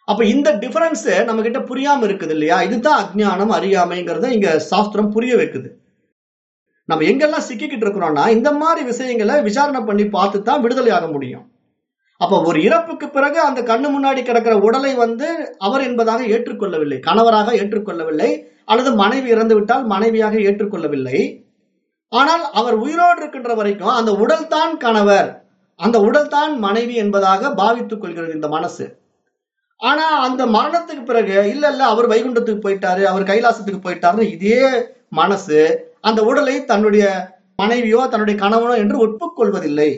அப்ப இந்த டிஃபரன்ஸ் நம்ம கிட்ட புரியாம இருக்குது இல்லையா? இதுதான் அஜ்ஞானம் அறியாமைங்கிறத இங்க சாஸ்திரம் புரிய வைக்குது. நம்ம எங்கெல்லாம் சிக்கிக்கிட்டு இருக்கிறோம்னா இந்த மாதிரி விஷயங்களை விசாரணை பண்ணி பார்த்து தான் விடுதலை ஆக முடியும். அப்ப ஒரு இறப்புக்கு பிறகு அந்த கண்ணு முன்னாடி கிடக்கிற உடலை வந்து அவர் என்பதாக ஏற்றுக்கொள்ளவில்லை. கணவராக ஏற்றுக்கொள்ளவில்லை. அல்லது மனைவி இறந்து விட்டால் மனைவியாக ஏற்றுக்கொள்ளவில்லை. ஆனால் அவர் உயிரோடு இருக்கின்ற வரைக்கும் அந்த உடல் தான் கணவர். அந்த உடல் தான் மனைவி என்பதாக பாவித்துக் கொள்கிறது இந்த மனசு. ஆனா அந்த மரணத்துக்கு பிறகு இல்ல இல்ல அவர் வைகுண்டத்துக்கு போயிட்டாரு அவர் கைலாசத்துக்கு போயிட்டாரு இதே மனசு அந்த உடலை தன்னுடைய மனைவியோ தன்னுடைய கணவனோ என்று ஒப்புக்கொள்வதில்லை.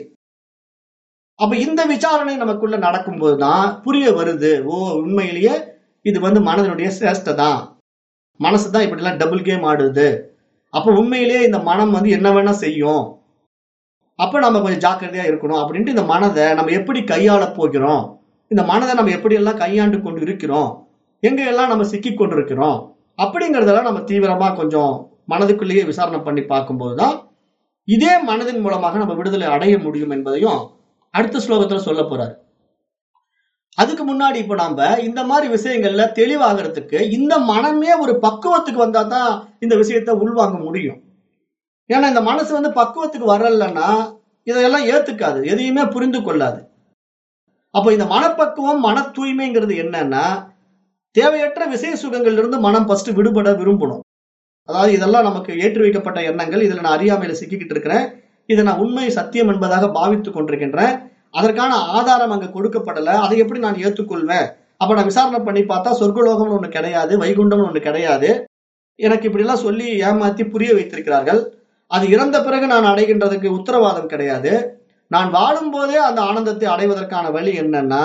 அப்ப இந்த விசாரணை நமக்குள்ள நடக்கும்போதுதான் புரிய வருது ஓ உண்மையிலேயே இது வந்து மனதனுடைய சேஷ்டை தான் மனசு தான் இப்படி எல்லாம் டபுள் கேம் ஆடுது. அப்ப உண்மையிலேயே இந்த மனம் வந்து என்ன வேணா செய்யும். அப்ப நம்ம கொஞ்சம் ஜாக்கிரதையா இருக்கணும் அப்படின்ட்டு இந்த மனதை நம்ம எப்படி கையாள போகிறோம்? இந்த மனதை நம்ம எப்படி எல்லாம் கையாண்டு கொண்டு இருக்கிறோம்? எங்க எல்லாம் நம்ம சிக்கி கொண்டு இருக்கிறோம் அப்படிங்கறதெல்லாம் நம்ம தீவிரமா கொஞ்சம் மனதுக்குள்ளேயே விசாரணை பண்ணி பார்க்கும்போதுதான் இதே மனதின் மூலமாக நம்ம விடுதலை அடைய முடியும் என்பதையும் அடுத்த ஸ்லோகத்துல சொல்ல போறாரு. அதுக்கு முன்னாடி இப்ப நாம இந்த மாதிரி விஷயங்கள்ல தெளிவாகிறதுக்கு இந்த மனமே ஒரு பக்குவத்துக்கு வந்தா தான் இந்த விஷயத்த உள்வாங்க முடியும். ஏன்னா இந்த மனசு வந்து பக்குவத்துக்கு வரலன்னா இதையெல்லாம் ஏத்துக்காது. எதையுமே புரிந்து கொள்ளாது. அப்போ இந்த மனப்பக்குவம் மன தூய்மைங்கிறது என்னன்னா தேவையற்ற விசய சுகங்கள்ல இருந்து மனம் ஃபர்ஸ்ட் விடுபட விரும்பணும். அதாவது இதெல்லாம் நமக்கு ஏற்றி வைக்கப்பட்ட எண்ணங்கள். இதுல நான் அறியாமையில சிக்கிக்கிட்டு இருக்கிறேன். இதை நான் உண்மை சத்தியம் என்பதாக பாவித்துக் கொண்டிருக்கின்றேன். அதற்கான ஆதாரம் அங்க கொடுக்கப்படல. அதை எப்படி நான் ஏற்றுக்கொள்வேன்? அப்ப நான் விசாரணை பண்ணி பார்த்தா சொர்க்கலோகம்னு ஒண்ணு கிடையாது வைகுண்டம்னு ஒண்ணு கிடையாது. எனக்கு இப்படி எல்லாம் சொல்லி ஏமாத்தி புரிய வைத்திருக்கிறார்கள். அது இறந்த பிறகு நான் அடைகின்றதுக்கு உத்தரவாதம் கிடையாது. நான் வாழும் போதே அந்த ஆனந்தத்தை அடைவதற்கான வழி என்னன்னா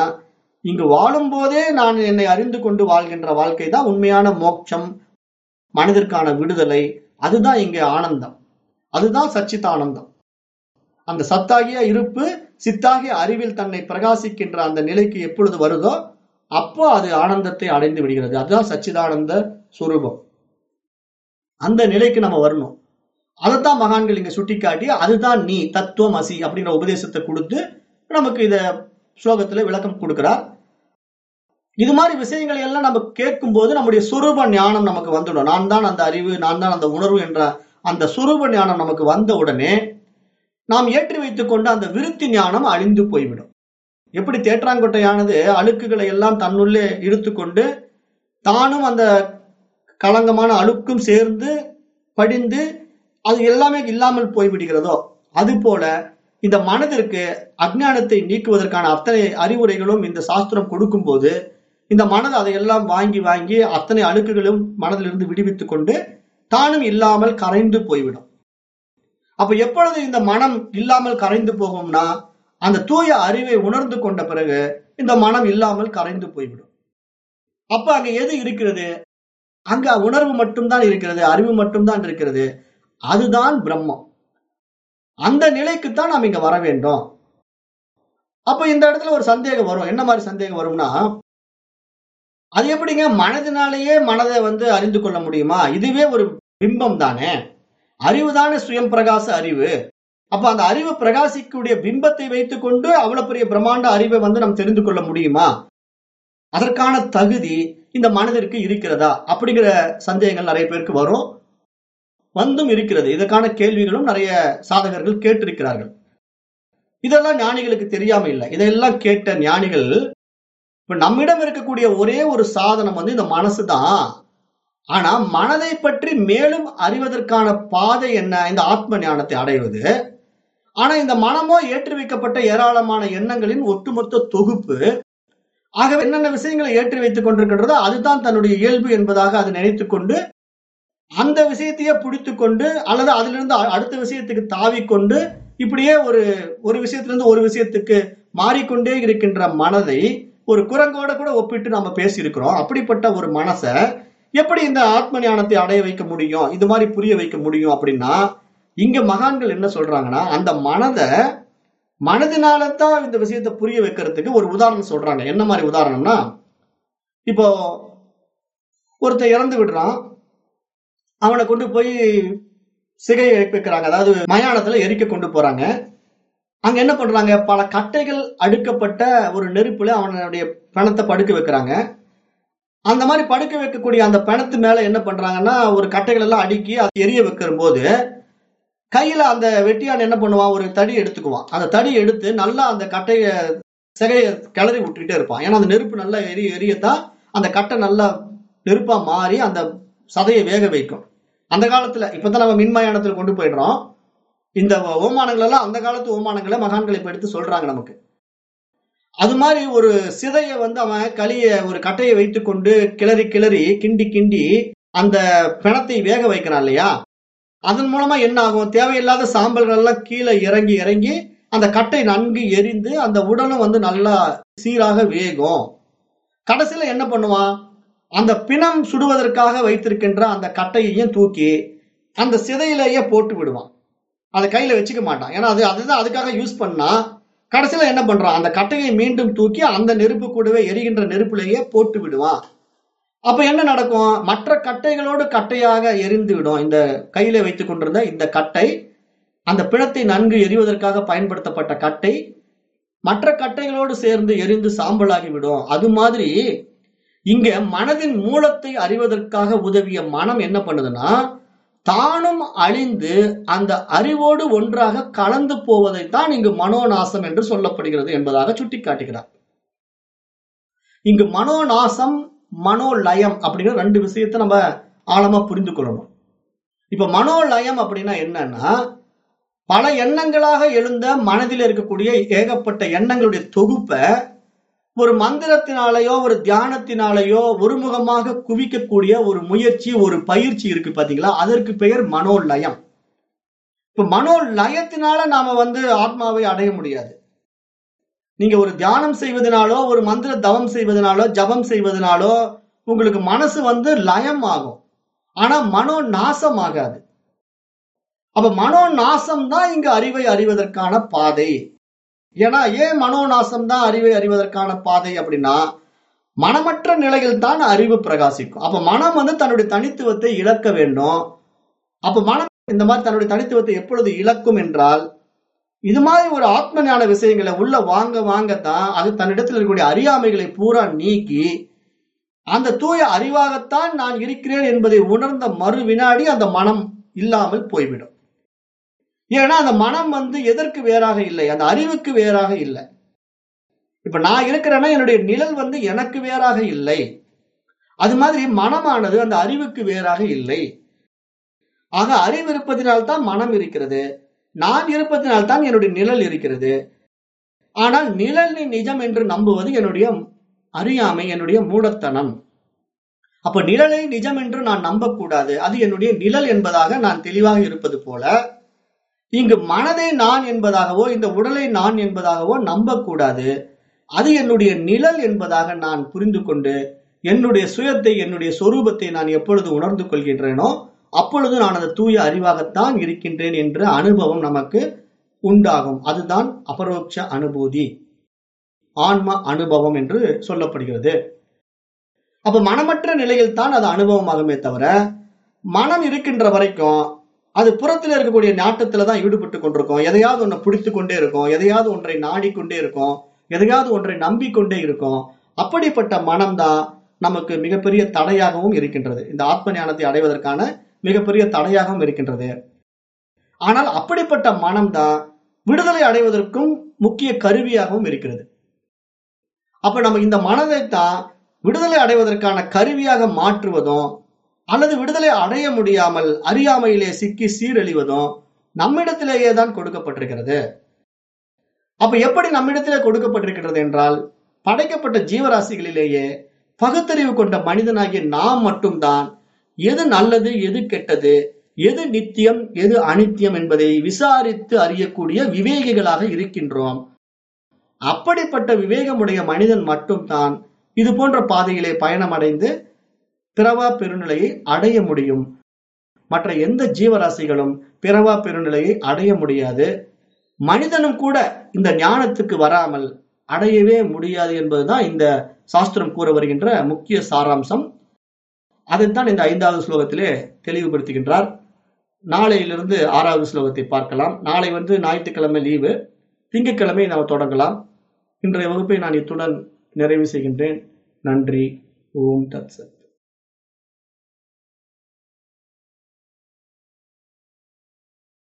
இங்கு வாழும் போதே நான் என்னை அறிந்து கொண்டு வாழ்கின்ற வாழ்க்கை தான் உண்மையான மோட்சம் மனதிற்கான விடுதலை. அதுதான் இங்கே ஆனந்தம். அதுதான் சச்சிதானந்தம். அந்த சத்தாகிய இருப்பு சித்தாகிய அறிவில் தன்னை பிரகாசிக்கின்ற அந்த நிலைக்கு எப்பொழுது வருதோ அப்போ அது ஆனந்தத்தை அடைந்து விடுகிறது. அதுதான் சச்சிதானந்த சுரூபம். அந்த நிலைக்கு நம்ம வரணும். அதைத்தான் மகான்கள் இங்க சுட்டிக்காட்டி அதுதான் நீ தத்துவம் அசி அப்படிங்கிற உபதேசத்தை கொடுத்து நமக்கு இத ஸ்லோகத்துல விளக்கம் கொடுக்கிறார். இது மாதிரி விஷயங்களை எல்லாம் நம்ம கேட்கும் போது நம்முடைய சுரூப ஞானம் நமக்கு வந்துடும். நான் தான் அந்த அறிவு நான் தான் அந்த உணர்வு என்ற அந்த சுரூப ஞானம் நமக்கு வந்த உடனே நாம் ஏற்றி வைத்துக் கொண்டு அந்த விருத்தி ஞானம் அழிந்து போய்விடும். எப்படி தேற்றாங்கொட்டையானது அழுக்குகளை எல்லாம் தன்னுள்ளே இழுத்துக்கொண்டு தானும் அந்த களங்கமான அழுக்கும் சேர்ந்து படிந்து அது எல்லாமே இல்லாமல் போய்விடுகிறதோ? அது போல இந்த மனதிற்கு அஜ்ஞானத்தை நீக்குவதற்கான அத்தனை அறிவுரைகளும் இந்த சாஸ்திரம் கொடுக்கும் போது இந்த மனது அதையெல்லாம் வாங்கி வாங்கி அத்தனை அழுக்குகளும் மனதிலிருந்து விடுவித்துக் கொண்டு தானும் இல்லாமல் கரைந்து போய்விடும். அப்ப எப்பொழுது இந்த மனம் இல்லாமல் கரைந்து போகும்னா அந்த தூய அறிவை உணர்ந்து கொண்ட பிறகு இந்த மனம் இல்லாமல் கரைந்து போய்விடும். அப்ப அங்க எது இருக்கிறது? அங்க உணர்வு மட்டும்தான் இருக்கிறது அறிவு மட்டும்தான் இருக்கிறது. அதுதான் பிரம்மம். அந்த நிலைக்குத்தான் நாம் இங்க வர வேண்டும். அப்ப இந்த இடத்துல ஒரு சந்தேகம் வரும். என்ன மாதிரி சந்தேகம் வரும்னா அது எப்படிங்க? மனதினாலேயே மனதை வந்து அறிந்து கொள்ள முடியுமா? இதுவே ஒரு பிம்பம் தானே. அறிவு தானே சுயம் பிரகாச அறிவு. அப்ப அந்த அறிவு பிரகாசிக்கூடிய பிம்பத்தை வைத்துக்கொண்டு அவ்வளவு பெரிய பிரம்மாண்ட அறிவை வந்து நாம் தெரிந்து கொள்ள முடியுமா? அதற்கான தகுதி இந்த மனதிற்கு இருக்கிறதா? அப்படிங்கிற சந்தேகங்கள் நிறைய பேருக்கு வரும். வந்தும் இருக்கிறது. இதற்கான கேள்விகளும் நிறைய சாதகர்கள் கேட்டிருக்கிறார்கள். இதெல்லாம் ஞானிகளுக்கு தெரியாம இல்லை. இதையெல்லாம் கேட்ட ஞானிகள் இப்ப நம்மிடம் இருக்கக்கூடிய ஒரே ஒரு சாதனம் வந்து இந்த மனசு தான். ஆனா மனதை பற்றி மேலும் அறிவதற்கான பாதை என்ன? இந்த ஆத்ம ஞானத்தை அடைவது. ஆனா இந்த மனமோ ஏற்றி வைக்கப்பட்ட ஏராளமான எண்ணங்களின் ஒட்டுமொத்த தொகுப்பு. ஆகவே என்னென்ன விஷயங்களை ஏற்றி வைத்துக் கொண்டிருக்கின்றதோ அதுதான் தன்னுடைய இயல்பு என்பதாக அது நினைத்துக் கொண்டு அந்த விஷயத்தையே பிடித்து கொண்டு அல்லது அதிலிருந்து அடுத்த விஷயத்துக்கு தாவிக்கொண்டு இப்படியே ஒரு ஒரு விஷயத்திலிருந்து ஒரு விஷயத்துக்கு மாறிக்கொண்டே இருக்கின்ற மனதை ஒரு குரங்கோட கூட ஒப்பிட்டு நம்ம பேசியிருக்கிறோம். அப்படிப்பட்ட ஒரு மனசை எப்படி இந்த ஆத்ம ஞானத்தை அடைய வைக்க முடியும்? இது மாதிரி புரிய வைக்க முடியும் அப்படின்னா இங்க மகான்கள் என்ன சொல்றாங்கன்னா அந்த மனதை மனதினால தான் இந்த விஷயத்தை புரிய வைக்கிறதுக்கு ஒரு உதாரணம் சொல்றாங்க. என்ன மாதிரி உதாரணம்னா இப்போ ஒருத்தன் இறந்து விடுறான். அவனை கொண்டு போய் சிகை வைக்கிறாங்க அதாவது மயானத்துல எரிக்க கொண்டு போறாங்க. அங்க என்ன பண்றாங்க? பல கட்டைகள் அடுக்கப்பட்ட ஒரு நெருப்புல அவனுடைய பிணத்தை படுக்க வைக்கிறாங்க. அந்த மாதிரி படுக்க வைக்கக்கூடிய அந்த பணத்து மேல என்ன பண்றாங்கன்னா ஒரு கட்டைகள் எல்லாம் அடுக்கி அது எரிய வைக்கிற போது கையில அந்த வெட்டியான் என்ன பண்ணுவான்? ஒரு தடி எடுத்துக்குவான். அந்த தடி எடுத்து நல்லா அந்த கட்டைய சிகைய கிளறி விட்டுக்கிட்டே இருப்பான். ஏன்னா அந்த நெருப்பு நல்லா எரிய எரியத்தான் அந்த கட்டை நல்லா நெருப்பா மாறி அந்த சதையை வேக வைக்கும். அந்த காலத்துல இப்பதான் நம்ம மின்மயானத்தில் கொண்டு போயிடுறோம். இந்த ஓமானங்கள் எல்லாம் அந்த காலத்து ஓமானங்களை மகான்களை இப்ப எடுத்து சொல்றாங்க நமக்கு. அது மாதிரி ஒரு சிதைய வந்து அவன் களிய ஒரு கட்டையை வைத்துக்கொண்டு கிளறி கிளறி கிண்டி கிண்டி அந்த பிணத்தை வேக வைக்கிறான் இல்லையா? அதன் மூலமா என்ன ஆகும்? தேவையில்லாத சாம்பல்கள் எல்லாம் கீழே இறங்கி இறங்கி அந்த கட்டை நன்கு எரிந்து அந்த உடலும் வந்து நல்லா சீராக வேகும். கடைசியில என்ன பண்ணுவான்? அந்த பிணம் சுடுவதற்காக வைத்திருக்கின்ற அந்த கட்டையையும் தூக்கி அந்த சிதையிலேயே போட்டு விடுவான். அதை கையில வச்சுக்க மாட்டான். ஏன்னா அது அதுதான் அதுக்காக யூஸ் பண்ணா கடைசியில என்ன பண்றான்? அந்த கட்டையை மீண்டும் தூக்கி அந்த நெருப்பு கூடவே எரிகின்ற நெருப்புலேயே போட்டு விடுவான். அப்ப என்ன நடக்கும்? மற்ற கட்டைகளோடு கட்டையாக எரிந்து விடும். இந்த கையில வைத்துக் கொண்டிருந்த இந்த கட்டை அந்த பிணத்தை நன்கு எரிவதற்காக பயன்படுத்தப்பட்ட கட்டை மற்ற கட்டைகளோடு சேர்ந்து எரிந்து சாம்பலாகி விடும். அது மாதிரி இங்க மனதின் மூலத்தை அறிவதற்காக உதவிய மனம் என்ன பண்ணுதுன்னா தானும் அழிந்து அந்த அறிவோடு ஒன்றாக கலந்து போவதைத்தான் இங்கு மனோநாசம் என்று சொல்லப்படுகிறது என்பதாக சுட்டிக்காட்டுகிறார். இங்கு மனோநாசம் மனோலயம் அப்படிங்கிற ரெண்டு விஷயத்தை நம்ம ஆழமா புரிந்து கொள்ளணும். இப்ப மனோலயம் அப்படின்னா என்னன்னா பல எண்ணங்களாக எழுந்த மனதில் இருக்கக்கூடிய ஏகப்பட்ட எண்ணங்களுடைய தொகுப்பை ஒரு மந்திரத்தினாலேயோ ஒரு தியானத்தினாலேயோ ஒருமுகமாக குவிக்கக்கூடிய ஒரு முயற்சி ஒரு பயிற்சி இருக்கு பாத்தீங்களா? அதற்கு பெயர் மனோலயம். இப்ப மனோலயத்தினால நாம வந்து ஆத்மாவை அடைய முடியாது. நீங்க ஒரு தியானம் செய்வதனாலோ ஒரு மந்திர தவம் செய்வதனாலோ ஜபம் செய்வதனாலோ உங்களுக்கு மனசு வந்து லயம் ஆகும். ஆனா மனோ நாசம் ஆகாது. அப்ப மனோ நாசம் தான் இங்க அறிவை அறிவதற்கான பாதை. ஏன்னா ஏன் மனோ நாசம் தான் அறிவை அறிவதற்கான பாதை அப்படின்னா மனமற்ற நிலையில் தான் அறிவு பிரகாசிக்கும். அப்ப மனம் வந்து தன்னுடைய தனித்துவத்தை இழக்க வேண்டும். அப்ப மனம் இந்த மாதிரி தன்னுடைய தனித்துவத்தை எப்பொழுது இழக்கும் என்றால் இது மாதிரி ஒரு ஆத்ம ஞான விஷயங்களை உள்ள வாங்க வாங்கத்தான் அது தன்னிடத்தில் இருக்கக்கூடிய அறியாமைகளை பூரா நீக்கி அந்த தூய அறிவாகத்தான் நான் இருக்கிறேன் என்பதை உணர்ந்த மறு வினாடி அந்த மனம் இல்லாமல் போய்விடும். ஏன்னா அந்த மனம் வந்து எதற்கு வேறாக இல்லை? அந்த அறிவுக்கு வேறாக இல்லை. இப்ப நான் இருக்கிறேன்னா என்னுடைய நிழல் வந்து எனக்கு வேறாக இல்லை. அது மாதிரி மனமானது அந்த அறிவுக்கு வேறாக இல்லை. ஆக அறிவு இருப்பதினால்தான் மனம் இருக்கிறது. நான் இருப்பதினால்தான் என்னுடைய நிழல் இருக்கிறது. ஆனால் நிழல் நிஜம் என்று நம்புவது என்னுடைய அறியாமை என்னுடைய மூடத்தனம். அப்ப நிழலை நிஜம் என்று நான் நம்பக்கூடாது. அது என்னுடைய நிழல் என்பதாக நான் தெளிவாக இருப்பது போல இங்கு மனதை நான் என்பதாகவோ இந்த உடலை நான் என்பதாகவோ நம்பக்கூடாது. அது என்னுடைய நிழல் என்பதாக நான் புரிந்து கொண்டு என்னுடைய சுயத்தை என்னுடைய சொரூபத்தை நான் எப்பொழுது உணர்ந்து கொள்கின்றேனோ அப்பொழுது நான் அந்த தூய அறிவாகத்தான் இருக்கின்றேன் என்ற அனுபவம் நமக்கு உண்டாகும். அதுதான் அபரோட்ச அனுபூதி. ஆன்ம அனுபவம் என்று சொல்லப்படுகிறது. அப்ப மனமற்ற நிலையில் தான் அது அனுபவமாகுமே தவிர மனம் இருக்கின்ற வரைக்கும் அது புறத்துல இருக்கக்கூடிய நாட்டத்துல தான் ஈடுபட்டு கொண்டிருக்கும். எதையாவது ஒன்றை பிடித்து கொண்டே இருக்கும். எதையாவது ஒன்றை நாடிக்கொண்டே இருக்கும். எதையாவது ஒன்றை நம்பிக்கொண்டே இருக்கும். அப்படிப்பட்ட மனம்தான் நமக்கு மிகப்பெரிய தடையாகவும் இருக்கின்றது. இந்த ஆத்ம ஞானத்தை அடைவதற்கான மிகப்பெரிய தடையாகவும் இருக்கின்றது. ஆனால் அப்படிப்பட்ட மனம்தான் விடுதலை அடைவதற்கும் முக்கிய கருவியாகவும் இருக்கிறது. அப்ப நம்ம இந்த மனதைத்தான் விடுதலை அடைவதற்கான கருவியாக மாற்றுவதும் அல்லது விடுதலை அடைய முடியாமல் அறியாமையிலே சிக்கி சீரழிவதும் நம்மிடத்திலேயே தான் கொடுக்கப்பட்டிருக்கிறது. அப்ப எப்படி நம்மிடத்திலே கொடுக்கப்பட்டிருக்கிறது என்றால் படைக்கப்பட்ட ஜீவராசிகளிலேயே பகுத்தறிவு கொண்ட மனிதனாகிய நாம் மட்டும்தான் எது நல்லது எது கெட்டது எது நித்தியம் எது அனித்தியம் என்பதை விசாரித்து அறியக்கூடிய விவேகிகளாக இருக்கின்றோம். அப்படிப்பட்ட விவேகமுடைய மனிதன் மட்டும்தான் இது போன்ற பாதையிலே பயணமடைந்து பிறவா பெருநிலையை அடைய முடியும். மற்ற எந்த ஜீவராசிகளும் பிறவா பெருநிலையை அடைய முடியாது. மனிதனும் கூட இந்த ஞானத்துக்கு வராமல் அடையவே முடியாது என்பதுதான் இந்த சாஸ்திரம் கூற வருகின்ற முக்கிய சாராம்சம். அதைத்தான் இந்த ஐந்தாவது ஸ்லோகத்திலே தெளிவுபடுத்துகின்றார். நாளையிலிருந்து ஆறாவது ஸ்லோகத்தை பார்க்கலாம். நாளை வந்து ஞாயிற்றுக்கிழமை லீவு. திங்கட்கிழமை நாம் தொடங்கலாம். இன்றைய வகுப்பை நான் இத்துடன் நிறைவு செய்கின்றேன். நன்றி. ஓம் தத்சத்